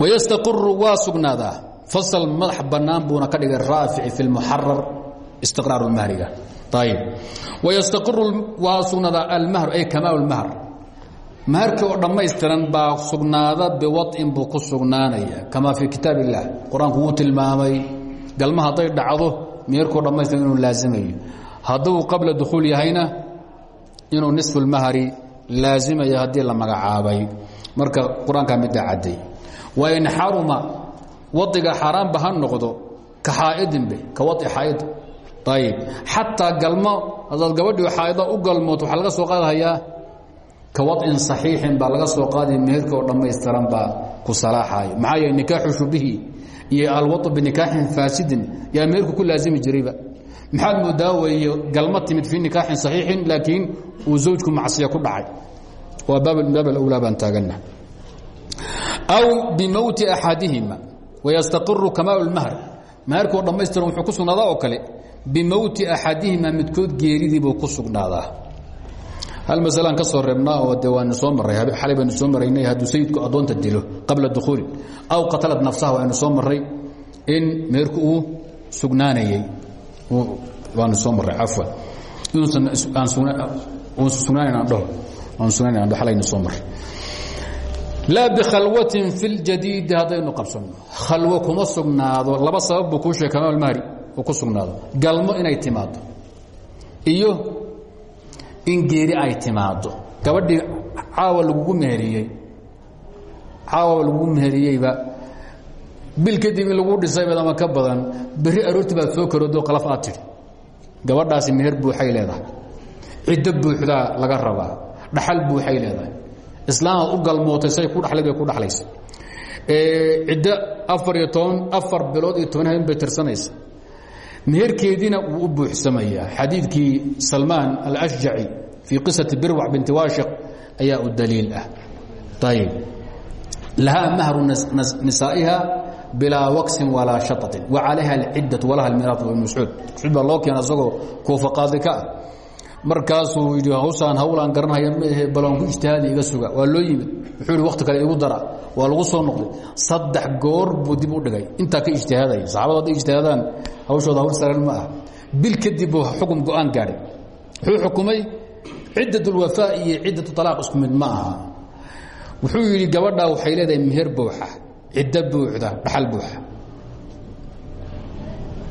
Wayastaqiru waa sugnaadaa. Fasal madax bannaan buuna ka dhigay raafici fi lmuxarar istiqraaru mahriga wyastaqiru waa sugnaada almahru ay amaalu mahr maharkii oo dhammaystiran baa sugnaada biwain buu ku sugnaanaya kamaa fii kitaab illaah qur'aanku wuu tilmaamay galma hadday dhacdo meherkoo dhammaystiran inuu laazimayo hadduu qabla dukhuul yahayna inuu nisfu lmahri laazimayo haddii la magacaabay marka qur'aankaa midda cadday wain xaruma wadiga xaaraanba ha noqdo ka xaa'idinbe ka wai xaaid ayib xataa galmo hadaad gabadhii xaaida u galmooto waxaa laga soo qaadhayaa ka wain صaxiixin baa laga soo qaadaya meherka oo dhammaystiran baa ku salaaxayo maxaa yeele nikaaxu shubihi iyo alwau binikaaxin faasidin yaa meherku ku laasimi jirayba maxaad moodaa weeye galmo timid fii nikaaxin صaxiixin laakiin uu zawjku macsiya ku dhacay. Waa baab awlaa baan taagana aw bimowti axadihima wayastaqiru kamaal mahr. Maharkoo dhammaystiran wuxuu ku sugnaadaa oo kale bimowti axadihima midkood geeridiibuu ku sugnaadaa. Hal masalaan ka soo reebnaa oo de soo marray xalay baynu soo maraynay hadduu sayidku addoonta dilo qabla dukhuuli aw qatalad nafsaha waanu soo marray in meherku uu sugnaanayey waanu soo marray cafwan. Inuusan sugnaanan aan dhaho aan sugnaanan aan dhaho xalaynu soo marray. Laa bikhalwatin fi ljadiidi haddaynu qabsanno khalwo kuma sugnaado laba sabab buu kuu sheeg kamaal mahri uu ku sugnaado. Galmo inay timaaddo. Iyo in geeri ay timaaddo. Gabadhii caawa lagugu meheriyey. Caawa lagugu meheriyeyba bil kadib lagu dhisayba ama ka badan berri aroorti baad soo karoodo qalaf aad gabadhaasi meher buuxay leedahay. Ciddo buuxdaa laga rabaa. Dhaxal buuxay leedahay. Islaamaad u galmootay say ku dhalay bay ku dhalaysa ciddo afar iyo toban bilood iyo toban habeen bay meherkeediina wuu u buuxsamayaa xadiidkii salmaan alashjaci fii qisati birwac binti waashiq ayaa u daliil ah. Ayib lahaa mahru nisaa'iha bilaa waksin walaa shaatin wa calayha alciddatu walaha almiraat ibn mascuud mascuud baa loo keena isagoo kuufa qaadi ka ah markaasuu yidhi hawsaan hawlaan garanhaya maahe balon ku ijtihaadi iga suga. Waa loo yimid. Wuxuu yidhi kale igu dara. Waa lagu soo noqday. Saddex goor buu dib u dhigay. Intaa ka ijtihaadaya. Saxabada ijtihaadaan hawshooda hawl saran ma ah bil kadib buu xukum go'aan wuxuu xukumay ciddat ulwafaa iyo ciddatu talaaq isku mid ma aha. Wuxuu yidhi gabadhaa waxay leedahay meher buuxa ciddo buuxda dhaxal buuxa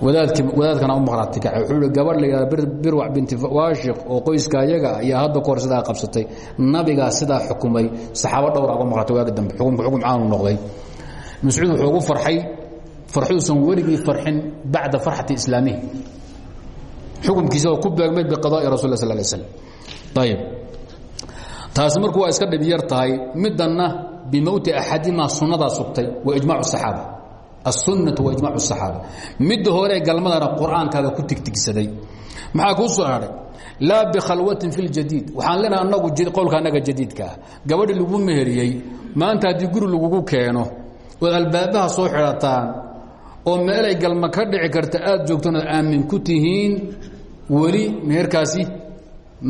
wadaadkana u maqraati kacay wuxuu i gabadh la birwac binti waashiq oo qoyska ayaga ayaa hadda kahor sidaa qabsatay. Nabigaa sidaa xukumay. Saxaabo dhowra uga maqratay waagi dambe xukum caanu noqday. Mascuud wuxuu ugu farxay. Farxuusan weligii farxin bacda farxati islaamihi. Xukumkiisa oo ku beegmay biqadaai rasul sal lay slam ayib taasi marku waa iska dhib yar tahay middanna bimowti axadimaa sunnadaa sugtay waa ijmac saxaaba aلsunaةu wa ijmac الصaxaaba midda hore galmadana qur'aankaaga ku tigtigsaday maxaa kuu soo hadhay laa bikhalwatin fi اljadiid waxaan leenaha anagu qowlka annaga jadiidkaa gabadhi lagu meheriyey maanta haddii guri lagugu keeno ood albaabaha soo xidhataan oo meelay galma ka dhici karta aad joogtona aamin ku tihiin weli meherkaasi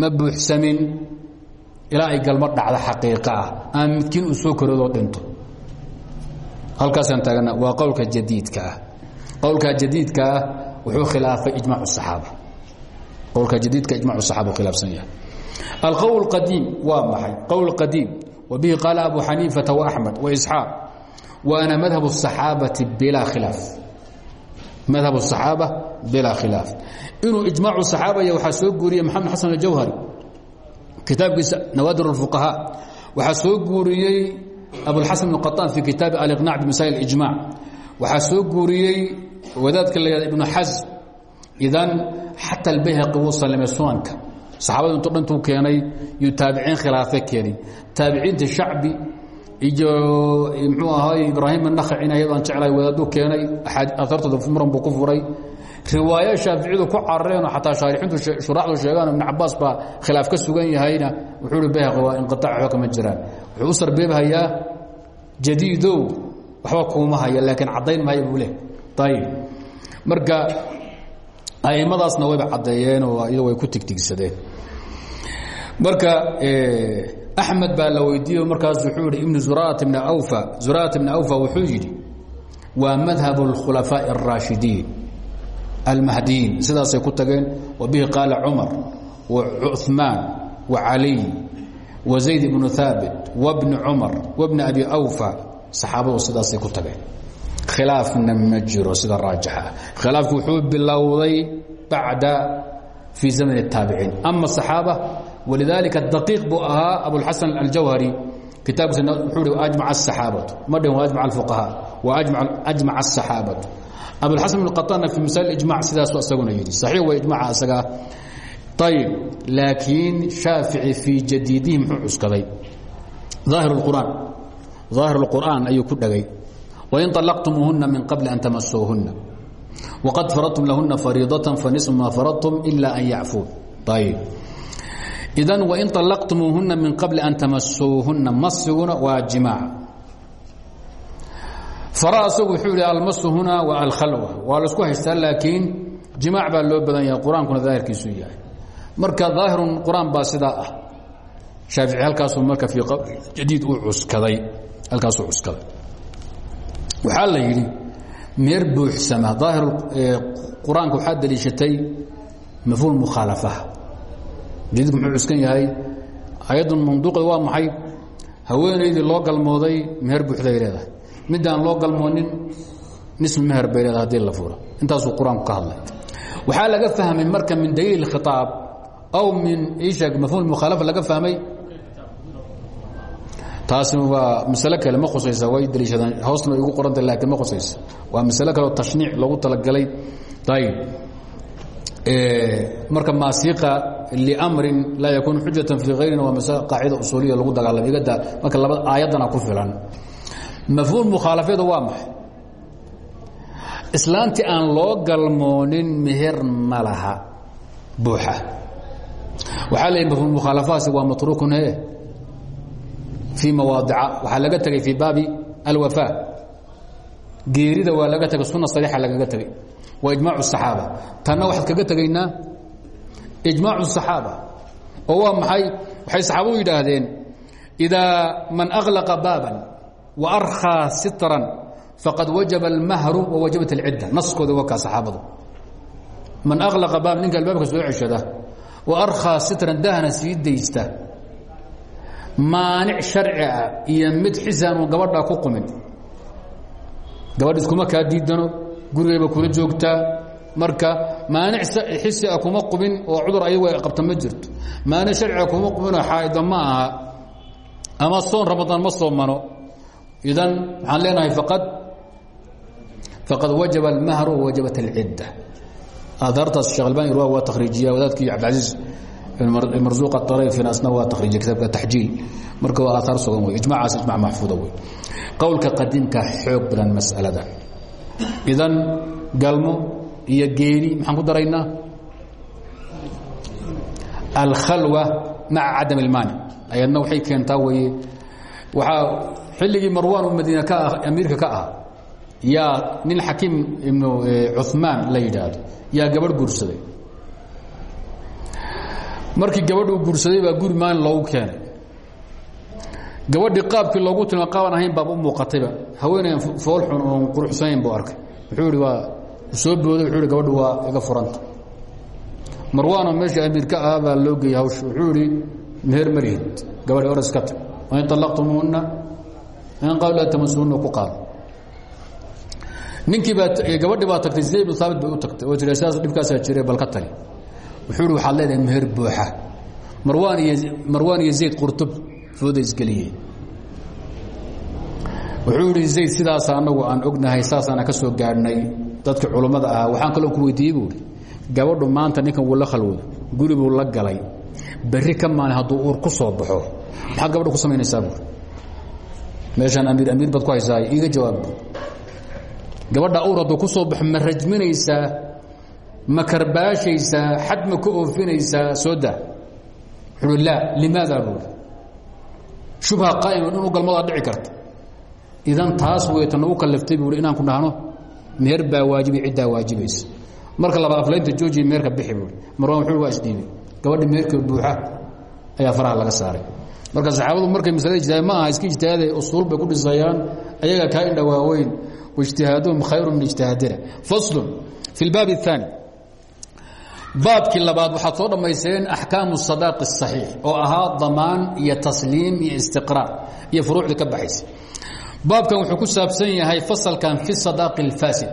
ma buuxsamin ilaa ay galmo dhacda xaqiiqa ah aan midkiin uu soo korodoo dhinto halkaasaan taagana waa qowlka jadiidka ah. Qowlka jadiidka ah wuxuu khilaafay ijmac saxaaba. Qowlka jadiidka ijmac saxaaba khilaafsan yahay. Alqowl qadiim waa maxay? Qowl qadiim. Wabihi qaala abu xaniifata waaxmed waisxaaq waana madhab saxaabati bilaa khilaaf. Madhab saxaaba bilaa khilaaf. Inuu ijmaacu saxaaba iyo waxaa soo guuriyey maxamed xasan aljawhari. Kitaabkiisa nawaadir اlfuqahaa waxaa soo guuriyey abulxasan bn qaطaan fi kitaabi aliqnac bimasail ijmac waxaa soo guuriyey wadaadka la yhahda ibnu xasm idan xata albayhaqi wuu sallimay sunanka saxaabadu intu dhantuu keenay yuu taabiciin khilaafe keenay. Taabiciinta shacbi mxuu ahaay ibraahim anakacina iyadoo aan jeclahay wadaaduu keenay. Aartooda muran buu ku furay riwaayo shaaficiyadu ku carareenoo xataa shaarixintu shuraaxdu sheegaan ibn cabaas baa khilaaf ka sugan yahayna wuxuu hi bayhaqi waa inqiaac waxba kama jiraan wuxuu u sarbeebhayaa jadiidow waxba kuuma haya laakiin caddayn maayo buu leh ayib marka a'immadaasna wayba caddeeyeen oo iyado way ku tigtigsadeen marka axmed baa la weydiiye markaas wuxuu yihi ibn zuraat ibn awfa zuraat ibn awfa wuxuu yidhi waa madhab اlkhulafaaءi الraashidiin almahdiyiin sidaasay ku tageen wabihi qaala cumar wacuثmaan wacaliy wazayd ibnu haabit wabni cumar wabni abi awfa saxaabadu sidaasay ku tageen khilaafna ma jiro sida raajixa khilaafku wuxuu bilowday bacda fii zamn الtaabiciin ama الصaxaaba walidaalika daqiiq buu ahaa abulxasan aljawhari kitaabkiisa wuxuu hi ajmac الصaxaabatu ma dhin wa ajmac الfuqahaa wa ajmac الصaxaabatu abulxasan bn qaطaanna fi masail ijmac sidaasu isaguna yidhi saxiix way ijmaca isagaa ayib laakiin shaafici fii jadiidihi muxuu cuskaday aahir اqur'aan ظaahir الqur'aan ayuu ku dhegay wain طalaqtumuuhuna min qabli an tamasuuhuna wqad faradtum lahuna fariidaة fanisfu ma faradtum ila an yacfuun ayb idan wain طalaqtumuuhuna min qabli an tamasuuhuna masiguna waa jimaac fara asagu wuxuu yihi almasu huna waa alkhalwa. Waa la isku haystaa laakiin jimaac baa loo badan yahay qur'aankuna daahirkiisu yahay. Marka daahirun qur'aan baa sidaa ah. Shaafici halkaasuu marka fii jadiid u cuskaday halkaasuu cuskaday. Waxaa la yidhi meer buuxsama daahir qur'aanka waxaa daliishatay mafhuum mukhaalafaha jadiidku muxuu cuskan yahay ayadun manduuqda waa maxay? Haweenaydii loo galmooday meher buuxday leedahay midaan loo galmoonin nisf meher bay leedahay haddii la furo intaasuu qur'aanku ka hadlay. Waxaa laga fahmay marka min daliil khitaab aw min isheeg mafhum mukhaalafa laga fahmay. Taasi waa masale kale ma khusaysa way daliishadaan. Hoosna igu qoranta laakiin ma khusaysa. Waa masale kale oo tashniic loogu talagalay. Ayib marka maasiiqa liamrin laa yakuunu xujatan fii hayrina waa masale qaacida usuuliya lagu dagaalamay igada marka laba aayaddana ku filan mafhuum mukhaalafeedu waa maxay islaantii aan loo galmoonin meher ma laha buuxa waxaa leeyahy mafhuum mukhaalafahaasi waa matruukun he fii mawaadica waxaa laga tegay fii baabi alwafaa geerida waa laga tegay sunna sariixa lagaga tegay waa ijmaac الصaxaaba tanna waxaad kaga tegaynaa ijmaac الصaxaaba oo waa maxay waxay saxaabadu yidhaahdeen إidaa man أغlaqa baaban وarkhىa sitran faqad wajaba اlmahru wawajabat اlcidda naskooda waa kaa saxaabadu man أغlaqa baab ninka albaabka soo ceshada وarkhىa sitran dahna sii daysta maanic sharci ah iyo mid xisaanu gabadha ku qumin gabadh iskuma kaa diidano gurigayba kula joogtaa marka maanic xisi a kuma qubin oo cudur ayagu ay qabta ma jirto maanic sharciga kuma qubinoo xaa'ida ma aha ama soon ramadaan ma soomano idan waxaan leenahay faqad faqad wajaba almahru wawajabat alcidda aadaartaas sheekh albani irwa waa takhriijiya wadaadkii cabdilcaziiz marzuuq aطarayfina asna waa takhriijiya kitaabka taxjiil marka waa aaaar sugan wey ijmacaas ijmac maxfuuda wey qowlka qadiimka xoog badan mas'aladan idan galmo iyo geeri maxaan ku daraynaa alkhalwa maca cadam اlmaanic ayadna waxay keentaa weye waxaa xilligii marwan uu madiina ah amiirka ka ah yaa nin xakiim ibnu cuثmaan la yidhaahdo yaa gabadh guursaday. Markii gabadh uu guursaday baa guri maalin loogu keenay. Gabadhii qaabkii loogu tilma qaaban ahayn baaba u muuqatayba. Haweenayan foolxun oon quruxsanayn buu arkay. Wuxuu ihi waa soo booday wuxuu ihi gabadhu waa iga furanta. Marwaanoo meesha amiirka ah baa loo geeyey hawsha. Wuxuu idhi meher marihid gabadhi oras ka tag. Wain طalaqtumuuna ninkii baa tagtay zayd bnu haabit bay u tagtay oo tiri saas dhibkaasaa jire bal ka tali wuxuu ihi waxaad leedahay meher buuxa. Marwaan iyo marwaan iyo zayd qurtub fooda isgeliyeen. Wuxuu idhi zayd sidaasa anagu aan ognahay saasaana ka soo gaadhnay dadka culummada ahaa waxaan kaloo ku weydiiyey buuhi gabadhu maanta ninkan wuu la khalwooda guri buu la galay. Berri ka maalin hadduu uur ku soo baxo. Maxaad gabadha ku samaynaysaa buuri meeshaan amiir amiir baad ku haysaa iiga jawaab. Gabadha hadduu ku soo baxo ma rajminaysaa ma karbaashaysaa xad ma ka oofinaysaa soo daa. Wuxuu uhi laa limaada? buuri shubha qaa'ima inuu galmadaa dhici karta. Idan taas weytana u kaliftay buui inaan ku dhahno meher baa waajibay ciddaa waajibaysa. Marka laba aflaynta joojiya meherka bixi buui marwaan wuxuu waa isdhiibay gabadhi meherka buuxa ayaa faraha laga saaray marka saxaabadu markay masalada ijtihaad ma aha iska ijtihaaday usuul bay ku dhisayaan ayaga kaa indha waaweyn waijtihaaduhum khayru min ijtihaadina faslun fi lbaabi الثaani baabkii labaad waxaad soo dhammaysteen axkaamu sadaaqi الصaxiix oo ahaa damaan iyo tasliim iyo istiqraar iyo furuucdii ka baxaysa baabkan wuxuu ku saabsan yahay fasalkan fi sadaaqi اlfaasid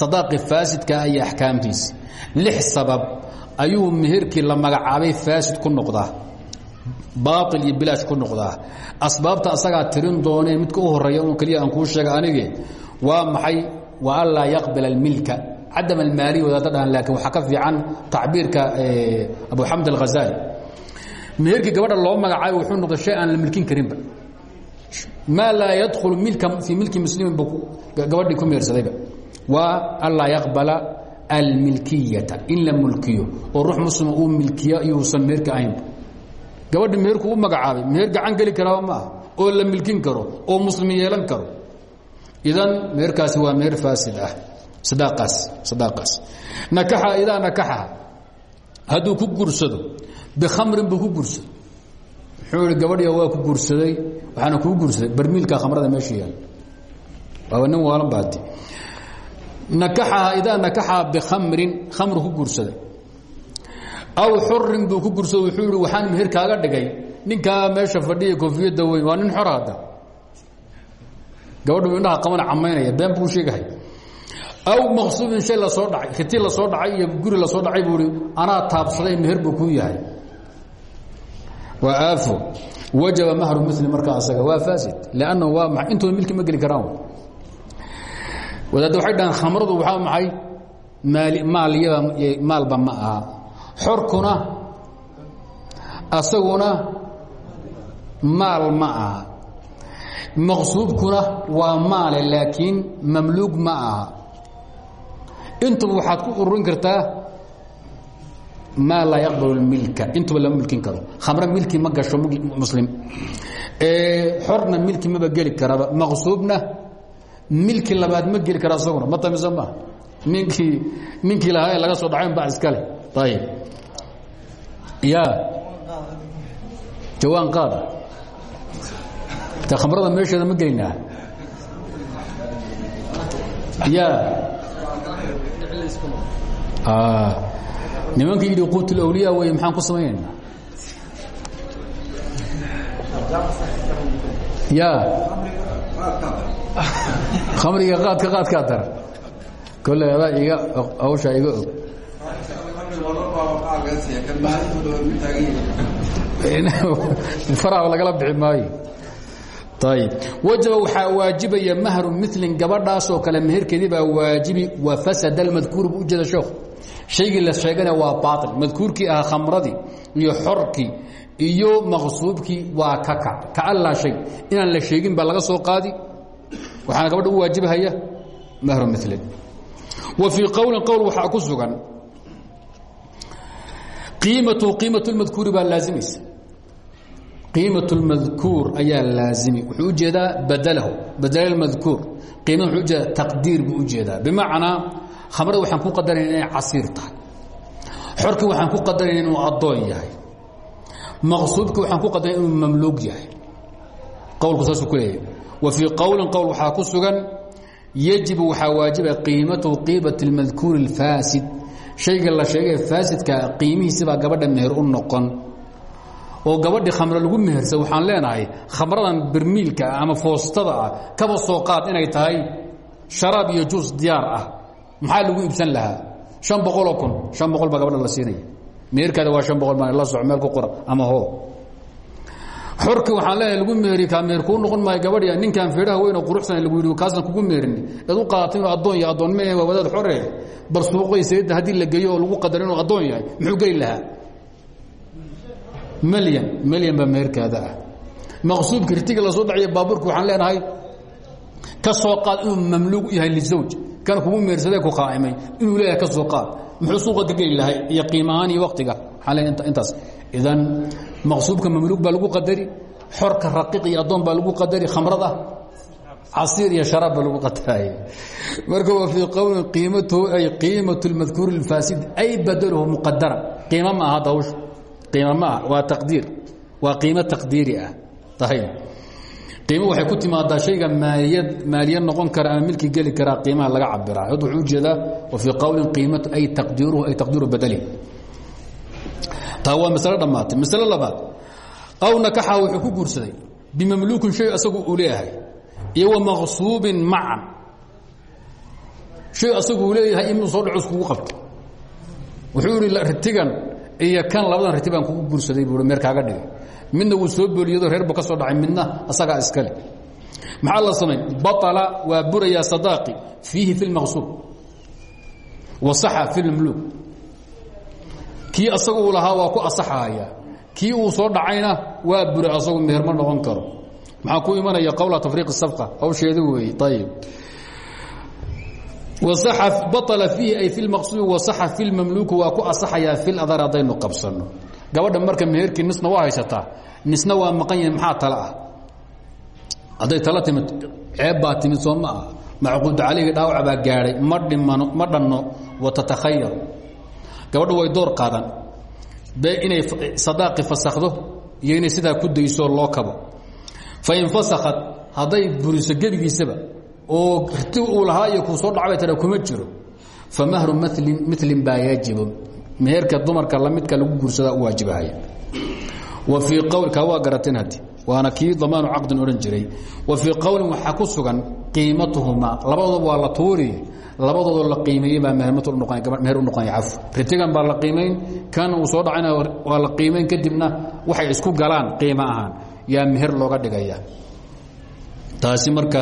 sadaaqi faasidka iyo axkaamtiisa lix sabab ayuu meherkii la magacaabay faasid ku noqdaa baail iyo bilaash ku noqdaa asbaabta asagaa tirin doonee midka u horreeya un keliya aan kuu sheega anige waa maxay? Wa an laa yaqbila اlmilka cadam almaaliya wadaada dhahan laakiin waxaa ka fiican tacbiirka abu xamd alghazali. Meherkii gabadha loo magacaabay wuxuu noqday shay aan la milkin karinba. Maa laa yadkhulu milka fii milki muslimin bu gabadhii ku mehersadayba waa an laa yaqbala almilkiyata in la mulkiyo oo ruux muslima milkiya iyuusan meherka ahaynba gabadhi meherku u magacaabay meher gacan geli karaaba ma aha oo la milkin karo oo muslim yeelan karo. Idan meherkaasi waa meher faasid ah. Sadaaqaas sadaaqaas nakaxa idaa nakaxa. Hadduu ku guursado bikhamrin buu ku guursado muxuu ihi gabadhiya waa ku guursaday waxaana kuu guursaday. Barmiilka khamrada meesha yaal. Waaba nin waalan baadi nakaxaha idaa nakaxaha bikhamrin khamru ku guursaday aw xurin buu ku guursado wuxuu ihi waxaan meher kaaga dhigay. Ninkaa meesha fadhiya koofiyadda weyn waa nin xor hadda gabadhu indhaha qabana camaynaya been buu sheegahay. Aw maqsuubin shay la soo dhacay riti la soo dhacay iyo guri la soo dhacay buu ihi anaa taabsaday meher buu kuu yahay. Waa aafo. Wajaba mahru mili markaa asaga waa faasid lannahu waa maa intooda milki ma geli karaan. Wadaadda waxay dhahaan khamradu waxaa maxay? Maali maalyada maalba ma aha xorkuna asaguna maal ma aha. Maqsuubkuna waa maale laakiin mamluug ma aha. Waxaad ku ururin kartaa maa laa yaqbal milka intuba lama milkin karo. Khamre milki ma gasho muslim. Xorna milki maba geli karaba. Maqsuubna milki labaad ma geli kara isaguna ma tamisa ma? Ninkii ninkii lahaa laga soo dhacayn ba iskale ayib ya jawaan qaada ta khamrada meesheeda ma gelinaa ya nimanka yidhi quut اlawliya wey maxaan ku samaynayna ya khamriga qaadka qaadkaa dara kolley adaa iga hawshaa iga og faraha lagala bixi maayo. Ayb wajaba waxaa waajibaya mahru milin gabadhaasoo kale meherkeedii baa waajibi wa fasada almadkuur bu ujeeda sheekhu shaygii la sheegana waa baail madkuurkii ahaa khamradii iyo xorkii iyo maqsuubkii waa ka kac ka allaa shay. Inaan la sheegin baa laga soo qaadi. Waxaana gabadha u waajibhaya mahru milin wa fii qowlin qowl waxaa ku sugan qiimatu qiimat lmadkuuri baa laazimaysa qiimat lmadkuur ayaa laazimi. Wuxuu u jeedaa badalahu badala madkuur. Qiimada wuxuu ujeeda taqdiir buu u jeedaa bimacnaa khamrada waxaan ku qadarayna inay casiir tahay. Xorkii waxaan ku qadarayna inuu addoon yahay. Maqsuudkii waxaan ku qadaraya inuu mamluug yahay. Qowlku saasuu ku leeyahay. Wa fii qowlin qowl waxaa ku sugan yajibu waxaa waajiba ah qiimatu qiimat اlmadkuuri اlfaasid shayga la sheegay faasidka qiimihiisibaa gabadha meher u noqon. Oo gabadhii khamre lagu mehersa waxaan leenahay khamradan bermiilka ah ama foostada ah kaba soo qaad inay tahay sharaab iyo juus diyaar ah. Maxaa lagu iibsan lahaa? An boqoloo kun. An boqol baa gabadha la siinaya. Meherkaada waa an boqol ma la soco meel ku ama hoo xorkii waxaan leenahay lagu meheri kaa meher kuu noqon maayo gabadhi ninkan feedhaha weyn oo quruxsan lagu yidhi kaasan kugu meherin eed u qaadatay inuu addoon yahay addoon ma waa wadaad xore bal suuqay sayidda haddii la geeyo oo lagu qadaro inuu addoon yahay muxuu geli lahaa? Mlyan mlyan baa meherkaada ah. Maqsuudka ritiga la soo dhaciya baabuurka waxaan leenahay ka soo qaad inuu mamluuq yahay lizawj. Kan kugu mehersadee ku qaa'imay? Inuu leeyahay ka soo qaad. Muxuu suuqa ka geli lahay iyo qiimahaan iyo waktiga waxaan leenahay intaas idan maqsuudka mamluuq baa lagu qadari xorka raqiiq iyo addoon baa lagu qadari khamrada casiir iyo sharaab baa lagu qadaray. Marka waa fii qowlin qiimatuhu ay qiimatu lmadkuuri اlfaasid ay badaluhu muqadara qiimo ma aha dawsha qiima ma ah waa taqdiir waa qiimo ah ayb qiimo waxay ku timaadaa shayga maaliyad maaliyad noqon kara ama milki geli karaa qiimaha laga cabiraa wuxuu u jeedaa wa fii qowlin qiimatu ay taqdiiruhu ay taqdiiru badalihi taa waa masalo dhammaatay masalo labaad aw nakaxa wuxuu ku guursaday bimamluukin shay asagu uu leeyahay iyo wa maqsuubin macan shay asagu uu leeyahay inuu soo dhaco iskugu qabto wuxuu ihi ritigan iyo kan labadan riti baan kugu guursaday buu meer kaaga dhigay midna wuu soo booliyado reerba ka soo dhacay midna asagaa iskale maxaa la samayn baطala waa burayaa sadaaqi fiihi fi اlmaqsuub wasaxa fi اlmamluuk kii asagu lahaa waa ku asaxaya kii uu soo dhacayna waa bura asagu meher noqon karo. Maxaa ku imanaya qowla tafriiq sabqa hawsheeda weeye ayib baطla fiihi ay fi lmaqsuudi wasaxa fi lmamluuki waa ku asaxayaa fi ladar haddaynu qabsanno. Gabadha marka meherkii nisna waa haysataa nisna waa maqan yahin maxaa tala ah? Hadday tala timid ceeb baa timid soo ma ah macquudta calayhi gabadhu way door qaadan. Be inay sadaaqi fasakdo iyo inay sidaa ku dayso loo kabo. Fain fasakad hadday buriso gebigiisaba oo rti uu lahaa iyo kuu soo dhacbay tara kuma jiro. Famahru mlin milin baa yajibu meherka dumarka lamidka lagu guursadaa u wa fii qowlka waa garateen hadi waana kii damaanu caqdin odhan jiray wa fii qowlin waxaa ku sugan qiimatuhumaa labadooda waa la tuuri labadoodoo la qiimeeyey baa meher u noqonaya caf ritigan baa la qiimayn kan uu soo dhacayna waa la qiimayn kadibna waxay isku galaan qiimo ahaan yaa meher looga dhigaya taasi marka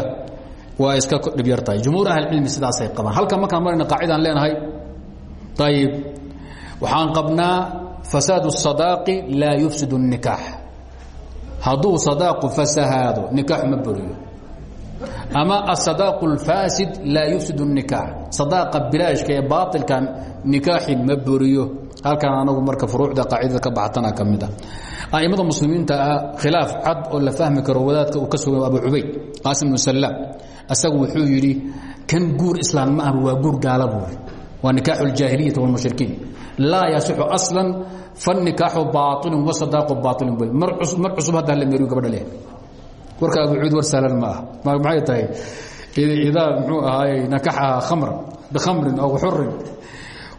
waa iska dhibyar tahay jumhuur ahlicilmi sidaasay qabaan halkan markaan marayna qaacidaan leenahay ayib waxaan qabnaa fasaad الصadaaqi laa yufsid الnikaax hadduu sadaaqu fasahaado nikaaxu ma buriyo ama aلsadaaqu اlfaasid laa yufsid الnikaax sadaaqa bilaashka ee baailka nikaaxi ma buriyo halkan anagu marka furuucda qaacidada ka baxtana ka mid a a'immada muslimiinta ah khilaaf cad oo la fahmi karo wadaadka uu ka sugay abu cubayd qaasim bnu salaam asagu wuxuu yidhi kan guur islaam ma ah waa guur gaala buuri waa nikaaxu اljaahiliyati wاlmushrikiin laa yasixu aslan fanikaaxu baailun wasadaaqu baailun bu mar cusub haddaa la meeriyo gabadha leh. Warka abu cubayd war sahlan ma ah maxay tahay? Idaa muxuu ahaayey nakaxaha khamran bikhamrin aw xurin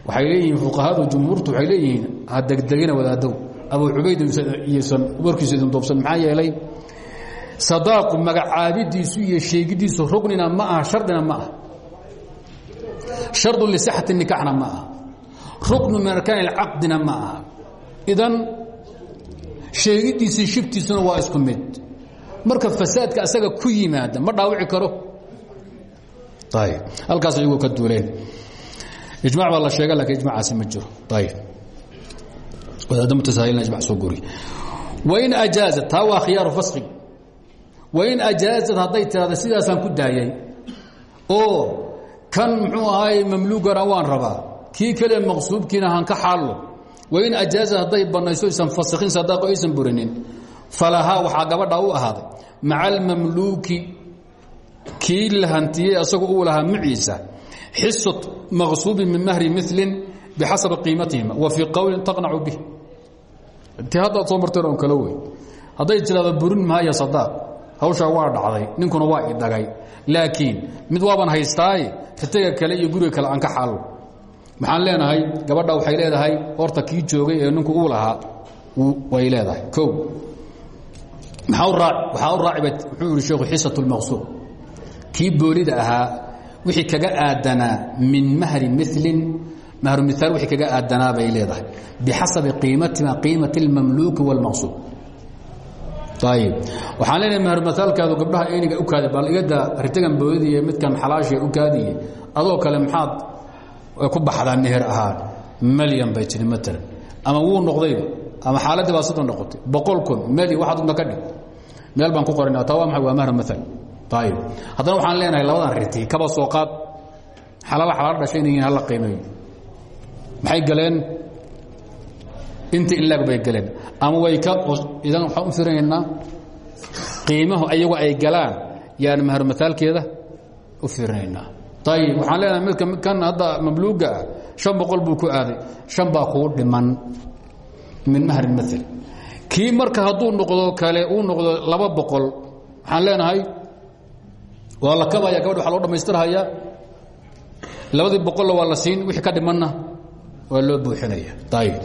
waxay leeyihiin fuqahadu jumhuurtu waxay leeyihiin ha degdegina wadaadow abu cubayd iyosan warkiisu idin duubsan maxaa yeelay? Sadaaqu magacaabidiisu iyo sheegidiisu rugnina ma aha shardina ma aha. Shardu lisixati nikaxna ma aha. Ruknu min arkaan caqdina ma idan sheegidiisii shibtiisuna waa isku mid. Marka fasaadka asaga ku yimaada ma dhaawici karo. Ayb halkaas iyagoo ka duuleen. Ijmac baa la sheega laakiin ijmacaasi ma jiro. Ayb wadaadda mutasaahilna ijmac soo guri. Wain ajaazat taa waa khiyaaru faski wain ajaazad hadday tirahda sidaasaan ku daayay oo kan muxuu ahaay mamluugana waan rabaa kii kale maqsuubkiina han ka xaallo wain ajaaza hadday bannayso aysan fasikhin sadaaqo aysan burinin. Falahaa waxaa gabadhaa u ahaaday maca almamluuki kii la hantiyey asagu uu lahaa maciisa xisu maqsuubin min mahri milin bixasabi qiimatihima wa fii qowlin taqnacu bih. Ti haddaad soo marteen on kale wey. Hadday tidhahdo burin mahaya sadaaq. Hawshaa waa dhacday ninkuna waa idhagay laakiin mid waaban haystaaye ritaga kale iyo guriga kale aan ka xaallo maxaan leenahay gabadha waxay leedahay horta kii joogay ee ninku uu lahaa way leedahay. O waxaa u raaciba wuxuu yihi sheekhu xisat lmaqsuur kii boolida ahaa wixii kaga aadanaa min mahri milin mahru miaal wixii kaga aadanaa bay leedahay. Bixasabi qiimatima qiimati اlmamluuki wاlmaqsuur ayib waxaan leenahay mahrumaalkaadu gabdhaha eniga u kaadi bal igada ritagan midkan xalaasha u kaadiye adoo kale maxaad ku baxdaa meher ahaan malyan bay tiri maalan ama wuu noqdayba ama xaaladdii baa sida noqotay boqol kun meli waxaad udna ka dhig. Meel baan ku qorana taa waa maay waa mahru maal ayib haddana waxaan leenahay labadan riti kaba soo qaad xalaala xalaal dhashay inay yihiin hala qiimeeyo maxay galeen? Inta ilaag bay galeen. Ama way ka idan waxaan u firinaynaa qiimahu ayagu ay galaan yaan mahrumaalkeeda u firinaynaa ayib waxaan leenahay midka kan hadda mamluuga ah شhan boqol buu ku aaday. شhan baa kuu dhiman. Min mahri maal kii marka hadduu noqdo kale uu noqdo laba boqol. Waxaan leenahay waa la kabaya gabadh waa loo dhamaystirhaya labadii boqolla waa la siin wixii ka dhimanna waa loo buuxinaya. Ayib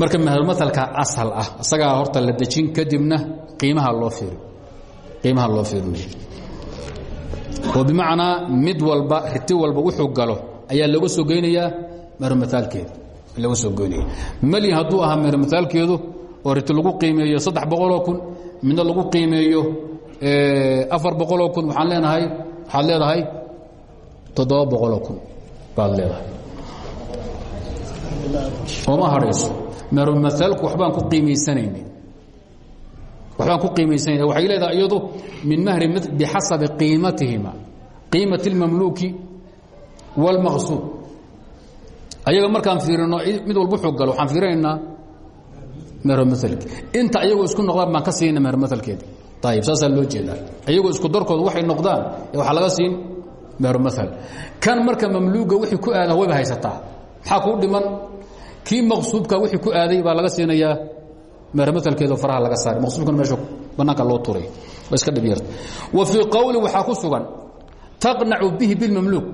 marka mahrumaalka ashal ah isagaa horta la dejin kadibna qiimaha loo fiiri qiimaha loo fiirinaya oo bimacnaa mid walba riti walba wuxuu galo ayaa looga soo geynayaa mahrumaalkeeda laga soo goynaya meli hadduu ahaa mahrumaalkeedu oo riti lagu qiimeeyo saddex boqoloo kun midna lagu qiimeeyo afar boqoloo kun waxaan leenahay waxaad leedahay toddoba boqoloo kun baad leedahay. Ooma hadhayso. Mahrumaalku waxbaan ku qiimaysanayna waxbaan ku qiimaysanayna waxay leedahay iyadu min mahri bixasabi qiimatihima qiimati اlmamluuki wاlmaqsuud ayaga markaan fiirino mid walba wuxuu galo waxaan fiirinaynaa mehromaalki inta ayagoo isku noqdaan baan ka siinna mehromaalkeeda ayib saasaa loo jeedaa. Ayagoo isku darkooda waxay noqdaan waxaa laga siin mehromaal kan marka mamluuga wixii ku aada wayba haysataa. Maxaa kuu dhiman? Kii maqsuubka wixii ku aaday baa laga siinayaa mehromaalkeedo faraha laga saaray. Maqsuubkana meesha bannaanka loo turay. Waa iska dhibyarta wa fii qowli waxaa ku sugan taqnacu bihi bilmamluuk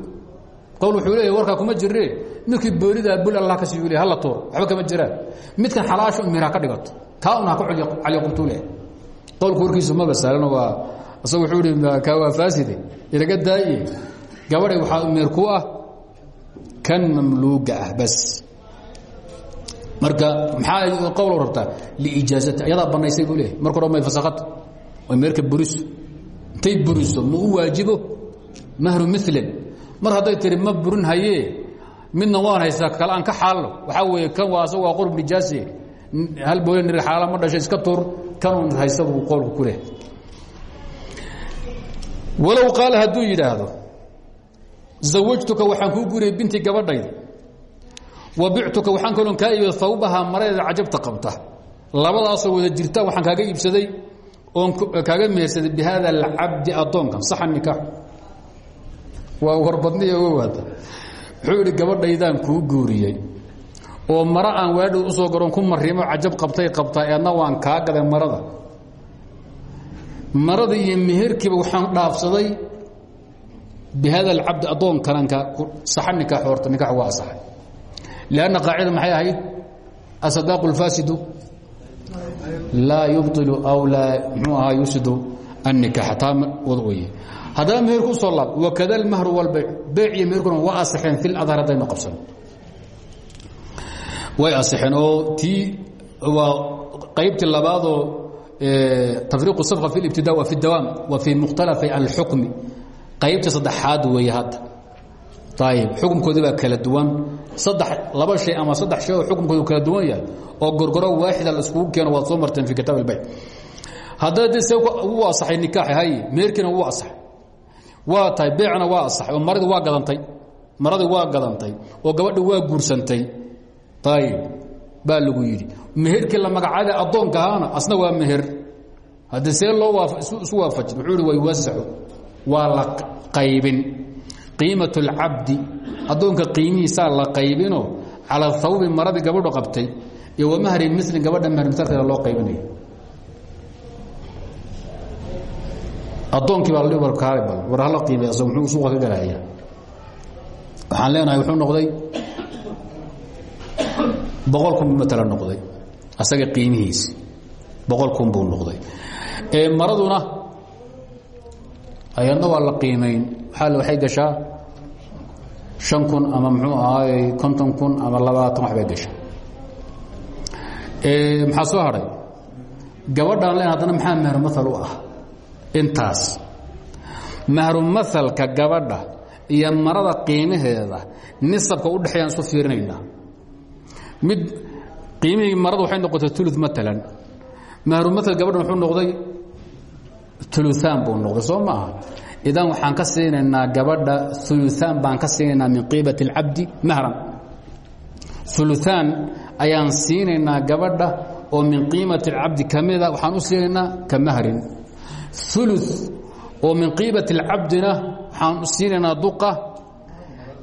qowl wuxuu leeyahy warkaa kuma jiree midkii boolidaa bul allah ka siiyu le hala tuuro waxba kama jiraan. Midkan xalaasha umir ha ka dhigato taa un ha ku caliqubtuu leh qowlku warkiisu maba saalano waa isagu wuxuu ihi kaa waa faaside inaga daaye gabadhay waxaa umir ku ah kan mamluuga ah bas marka maxaa qowl rabtaa? Liijaazati. Ayadaa banaysay buu leeyahy marka hore may fasakhato oo meerka buriso. Intay buriso ma u waajibo? Mahru milan mar hadday tiri ma burin hayee? Midna waan haystaa kale aan ka xaallo. Waxaa weeye kan waa asag waa qurb nijaasi hal booya nir xaala ma dhashay iska tuur. Kanun haysta buu qowlku ku leh walow qaala hadduu yidhaahdo zawajtuka waxaan kuu guriyay binti gabadhayda wa bictuka waxaan kaloon kaa iibiyo hawbahaa maradeeda cajabta qabta. Labadaasoo wada jirta waxaan kaaga iibsaday oon kaaga mehersaday bi haada alcabdi addoonkan saxa nikaax waa warbadniya owaada wuxuu idhi gabadhaydaan kuu guuriyey. Oo maro aan waadhow u soo garoon ku marimo cajab qabtay qabtaa eedna waan kaa gaday marada. Marada iyo meherkiiba waxaan dhaafsaday bi hada alcabdi addoon kalanka saxa nikaax lianna qaacida maxay ahayd asadaaqu اlfaasidu laa yubطilu aw laa mxuu ahaa yufsidu annikaaxa taa wad weye haddaba meherku usoo laab wakada almahru walbayc beyc iyo meherkuna waa asixeen fi ladhar haddaynu qabsan way asixeen oo tii waa qaybtii labaadoo tafriiqu safqa fi اlibtida wa fi اdawaam wa fii mukhtalafay alxukmi qaybtii saddexaad weeye hadda ayib xukunkoodii baa kala duwan. Saddex laba shay ama saddex shay oo xukunkoodu kala duwan yahay oo gorgoro waaxida la iskugu keeno waad soo marteen fi kitaab اlbayc haddana de se wuu asaxay nikaaxi haye meherkiina wuu asaxay. Waa tahay beecna waa asaxay oo maradii waa gadantay. Maradii waa gadantay oo gabadhi waa guursantay. Ayib baa lagu yidhi. Meherkii la magacaabay addoonka ahaana asna waa meher. Haddii see loo isu waafajin wuxuu ihi waywasacu waa la qaybin qiimaة اlcabdi addoonka qiimihiisaa la qaybinoo calى hawbi maradii gabadhu qabtay iyo wamahri mili gabadha mahrmisalkeeda loo qaybinayo addoonkii baa la war kaale bal war hala qiimay asag muxuu suuqa ka galahaya waxaan leenahay wuxuu noqday boqol kun matala noqday asaga qiimihiisi boqol kun buu noqday maraduna ayadna waa la qiimayn waaa waxay gashaa شhan kun ama mxuu ahaay konton kun ama labaatan waxbay gashaa maxaa soo hadhay gabadhaan len haddana maxaa mahrumaal u ah? Intaas. Mahrumahalka gabadha iyo marada qiimaheeda nisabka u dhexeeyaan isu fiirinaynaa. Mid qiimihii marada waxay noqotay ulu maalan mahrumaal gabadhan wuxuu noqday uluaan buu noqday soo idan waxaan ka siinaynaa gabadha uluaan baan ka siinaynaa min qiibat اlcabdi mahran uluaan ayaan siinaynaa gabadha oo min qiimat اlcabdi kamida waxaan u siinaynaa ka mahrin ulu oo min qiibat اlcabdina waxaan u siinaynaa duqa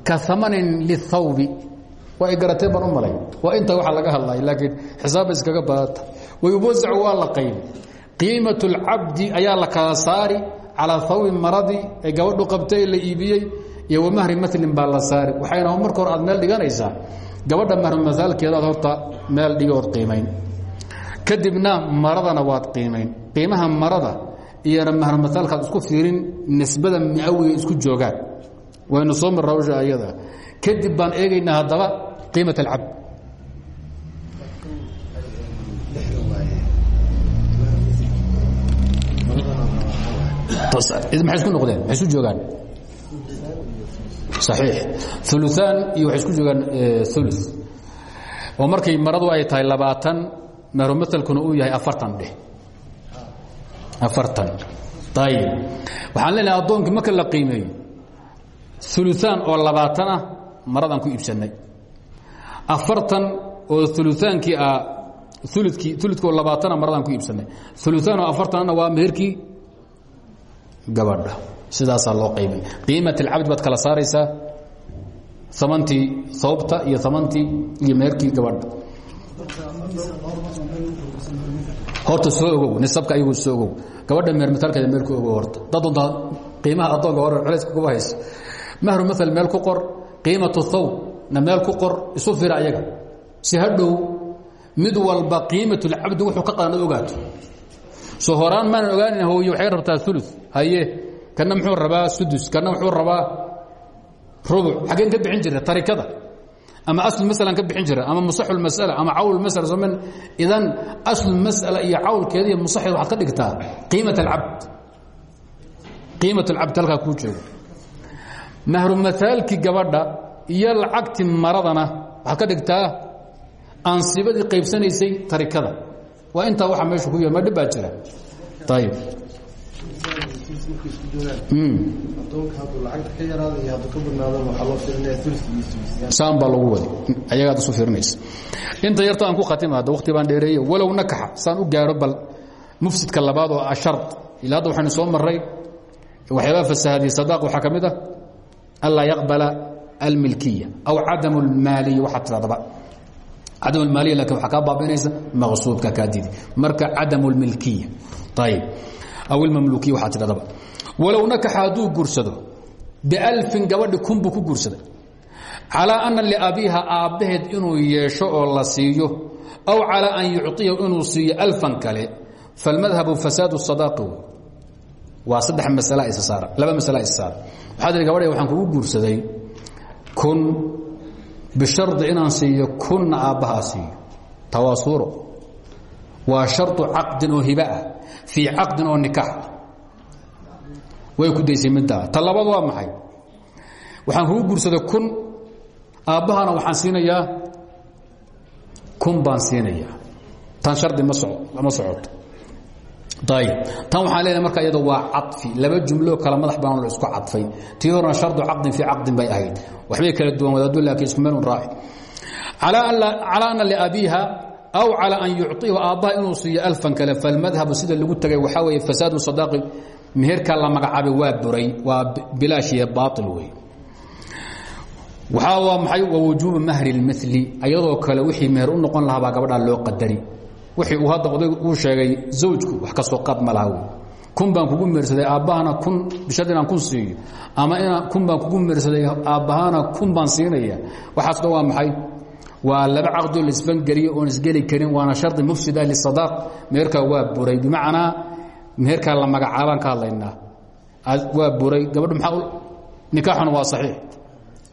ka amanin lihawbi waa garatee baan u malay waa inta waxa laga hadlay laakiin xisaabba iskaga badata wayuwasacu waa la qaybi qiimaة اlcabdi ayaa la kala saari calىa hawbi maradii ee gabadhu qabtay la iibiyey iyo wamahri malin baa la saari waxayna marka hore aad meel dhiganaysaa gabadha mahrumaalkeedaad horta meel dhigood qiimayn kadibna maradana waad qiimayn qiimaha marada iyona mahrumaalkaad isku fiirin nisbada miawiga isku joogaan. Waynu soo mar hawsha ayada. Kadib baan eegaynaa haddaba qiimat اlcabd maay isku noqdeen maay isu joogaan صaxiix uluثaan iyo waxay isku joogaan ulu oo markay maradu ay tahay labaatan mahrumatalkuna uu yahay afartan dheh afartan ayib waxaan leenahay addoonkii marka la qiimeeyo uluثaan oo labaatan ah maradaan ku iibsannay afartan oo uluaankii ah ulukii uludka oo labaatana maradaan ku iibsannay uluثaan oo afartanna waa meherkii gabadha. Sidaasaa loo qaybin. Qiimat اlcabd baad kala saaraysaa amantii sababta iyo amantii iyo meherkii gabadha. Horta soo ogow nisabka ayagu soo ogow. Gabadha meer mataalkeeda meel ku ogow horta. Dad qiimaha addoonka hore culayska kuba hayso mahru maal meel ku qor qiimatu thawb na meel ku qor isu fira ayaga. Si hadhow mid walba qiimat اlcabdi wuxuu ka qadan ad ogaato. Soo horaan maanan ogaanan hooye waxay rabtaa ulu haye kana muxuu rabaa sudus kana wuxuu rabaa rubuc xaggeen ka bixin jira tarikada ama aslu masalan ka bixin jira ama musaxu masala ama cawl masala soman idan aslu masala iyo cawlkeeda iyo musaxid waxaad ka dhigtaa qiimat alcabd qiimat alcabd halkaa kuu joogo mahru maaalkii gabadha iyo lacagti maradana waxaad ka dhigtaa aansibadii qaybsanaysay tarikada waa intaa waxa meesha ku ya ma dhib baa jira. Ayib saan baa lagu wadi ayagaad isu firinaysa inta yarta aan ku khatima hadda waqti baan dheereeye walow nakaxa saan u gaaro bal mufsidka labaad oo ashar ila hadda waxaynu soo maray waxyaabaa fasahadiyey sadaaq waxaa ka mid ah anlaa yaqbala almilkiya aw cadam اlmaaliya waxaad tiradaba cadam اlmaaliya lakin waxaa kaa baabiinaysa maqsuudka kaa didi marka cadam اlmilkiya ayib aw ilmamlukiya waxaad tidhahdaba walow nakaxa hadduu guursado bialfin gabadhi kun buu ku guursaday. Calaa ana liabiiha aabbaheed inuu yeesho oo la siiyo aw calaa an yucطiya inuu siiyo alfan kale falmadhabu fasaadu sadaaqi. Wey waa saddex masala isa saara laba masala isa saara waxaa tihi gabadhe waxaan kugu guursaday kun bishardi inaan siiyo kunna aabbahaa siiyo. Tawaasuuro. Waa sharطu caqdin oo hiba ah fii caqdin oo nikaax way ku daysay middaa ta labaad waa maxay? Waxaan kugu guursaday kun. Aabbahana waxaan siinayaa kun baan siinayaa. Tan shardi ma so ma socoto ayb tan waxaan leenahay marka iyado waa caطfi laba jumlo kala madax baan isku cadfay. Tii horena shardu caqdin fii caqdin bay ahayd. Waxbay kala duwan wadaadu laakiin isku meel un raaci. Calaa ana liabiiha aw calى an yuciihu aabbaha inuu siiyo alfan kale falmadhabu sida lagu tegay waxaa weeye fasaadu sadaaqi meherkaa la magacaabay waa buray waa bilaashiye baail wey waxaa waa maxay? Wa wujuubu mahri اlmili ayadoo kale wixii meher u noqon lahaa baa loo qadari. Wixii uu hadda odayg uu sheegay zawjku wax ka soo qaad ma laha kun baan kugu meersaday aabbahana kun bishad inaan kun siiyo ama inaan kun baan kugu meersaday aabbahana kun baan siinaya. Waxaas dhan waa maxay? Waa laba caqdoo laisfangeliyo oon isgeli karin waana shardi mufsid ah lisadaaq meherkaa waa buray. Bimacnaa meherkaa la magacaabaan ka hadlaynaa waa buray gabadhu maxaa nikaaxuna waa saxiix.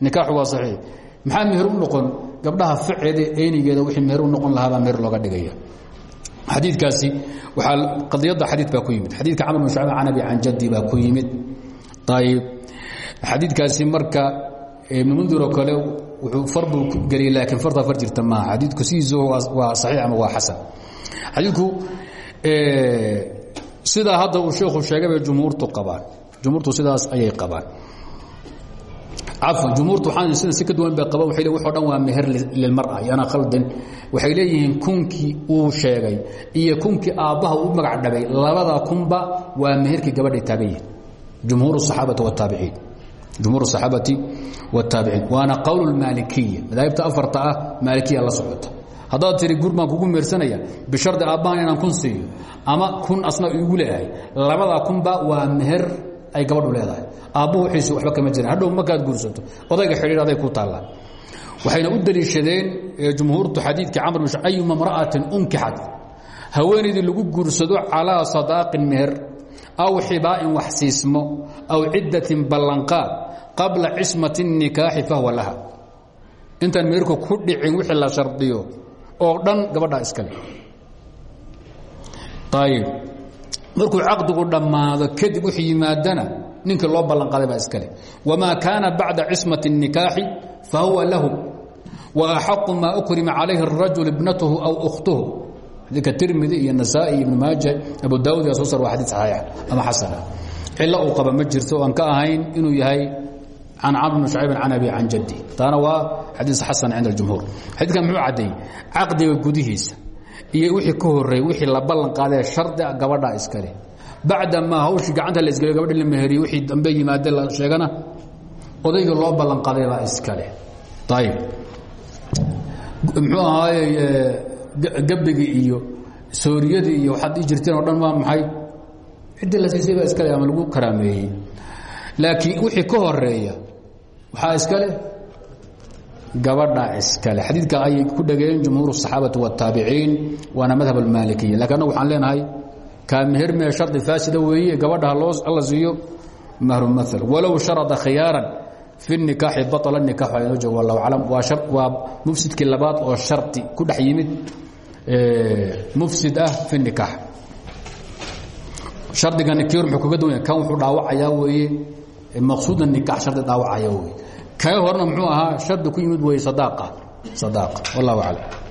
Nikaaxu waa saxiix. Maxaa meher u noqon? Gabdhaha ficeeda eynigeeda wixii meher u noqon lahaabaa meher looga dhigaya. Xadiikaasi waaa qadiyadda xadii baa ku yimid. Xadiidka camr bin shucayb can abi can jaddi baa ku yimid. Ayb xadiidkaasi marka ibnu mundir oo kale wuxuu far buu geliyey laakiin fartaa far jirta maaha. Xadiidku sidiisu waa saxiix ama waa xasan? Xadiidku sidaa hadda uu sheekhu sheegay bay jumhuurtu abaan jumhuurtu sidaas ayay abaan jumhuurtu sida si ka duwan bay abaan way wxo dhan waa meher lilmar'a ah, yana khaldin. Waxay leeyihiin kunkii uu sheegay iyo kunkii aabbaha u magac dhabay labada kunba waa meherkii gabadhay taagan yihiin jumhuur saxaabati wataabiciin jumhuur saxaabati wاtaabiciin waana qowl maalikiya madaahibta afarta ah la socota haddaad tiri gur baan kugu meersanaya bishardi aabbahan inaan kun siiyo ama kun asna igu leeyahay. Labada kunba waa meher ay gabadhu leedahay. Aabbuhu wiiisi waba kama jiran hadhow markaad guursato. Odayga xidhiir aday ku taallaa waxayna u daliishadeen jumhuurtu xadiidkii camr bin ayuma mra'atin unkixat haweenaydii lagu guursado calaa sadaaqin meher aw xibaa'in wax siismo aw ciddatin ballanqaad qabla cismati الnikaaxi fahwa laha. Intaan meherku ku dhicin wixii la shardiyo oo dhan gabadhaa iskale ayb markuu caqdigu dhammaado kadib wuxuu yimaadana ninkii loo ballanqaaday baa iskale wamaa kaana bacda cismati الnikaaxi fahuwa lahu wa axaqu maa ukrima calayhi الrajul ibnatuhu aw ukhtuhu xadiidka tirmidi iyo nasaa-i ibnu maaja abu daawud iyo soo sar waa xadiid saxiixa ama xasana cilo uu qaba ma jirto aan ka ahayn inuu yahay can camr bn shacayb can abi can jaddi taana waa xadiis xasan cinda اjumhuur xadiidkan muxuu caddeeyey caqdiga gudihiisa iyo wixii ka horeey wixii la ballan qaadee shardi gabadha iskale bacdamaa hawshii gacanta la isgeliyo gabadhi la meheriye wixii dambe yimaade la sheegana odayga loo ballan qaaday baa iskale ayib muxuu ahaaye gabbigii iyo sooriyadii iyo waxaad ii jirteen oo dhan waa maxay ciddii la siisay baa iskale ama lagu karaameeyey laakiin wixii ka horreeya waxaa iskale gabadha iskale xadiidka ayay ku dhageen jumhuur الصaxaabati والtaabiciin waana madhab اlmaalikiya lakin annagu waxaan leenahay kaa meher mee shardi faasida weeye gabadha alla siiyo mahru maal walow sharada khiyaaran fi الnikaaxi baطla الnikax waa inoo joogo wallahu aclam waa mufsidkii labaad oo shardi ku dhex yimid mufsid ah fi الnikaax shardigani kii hor muxuu kaga duwan yahay kan wuxuu dhaawacayaa weeye maqsuud الnikax shardi dhaawacaya weye kaga horena muxuu ahaa shardi ku yimid wey sadaaqa sadaaqa wallahu aclam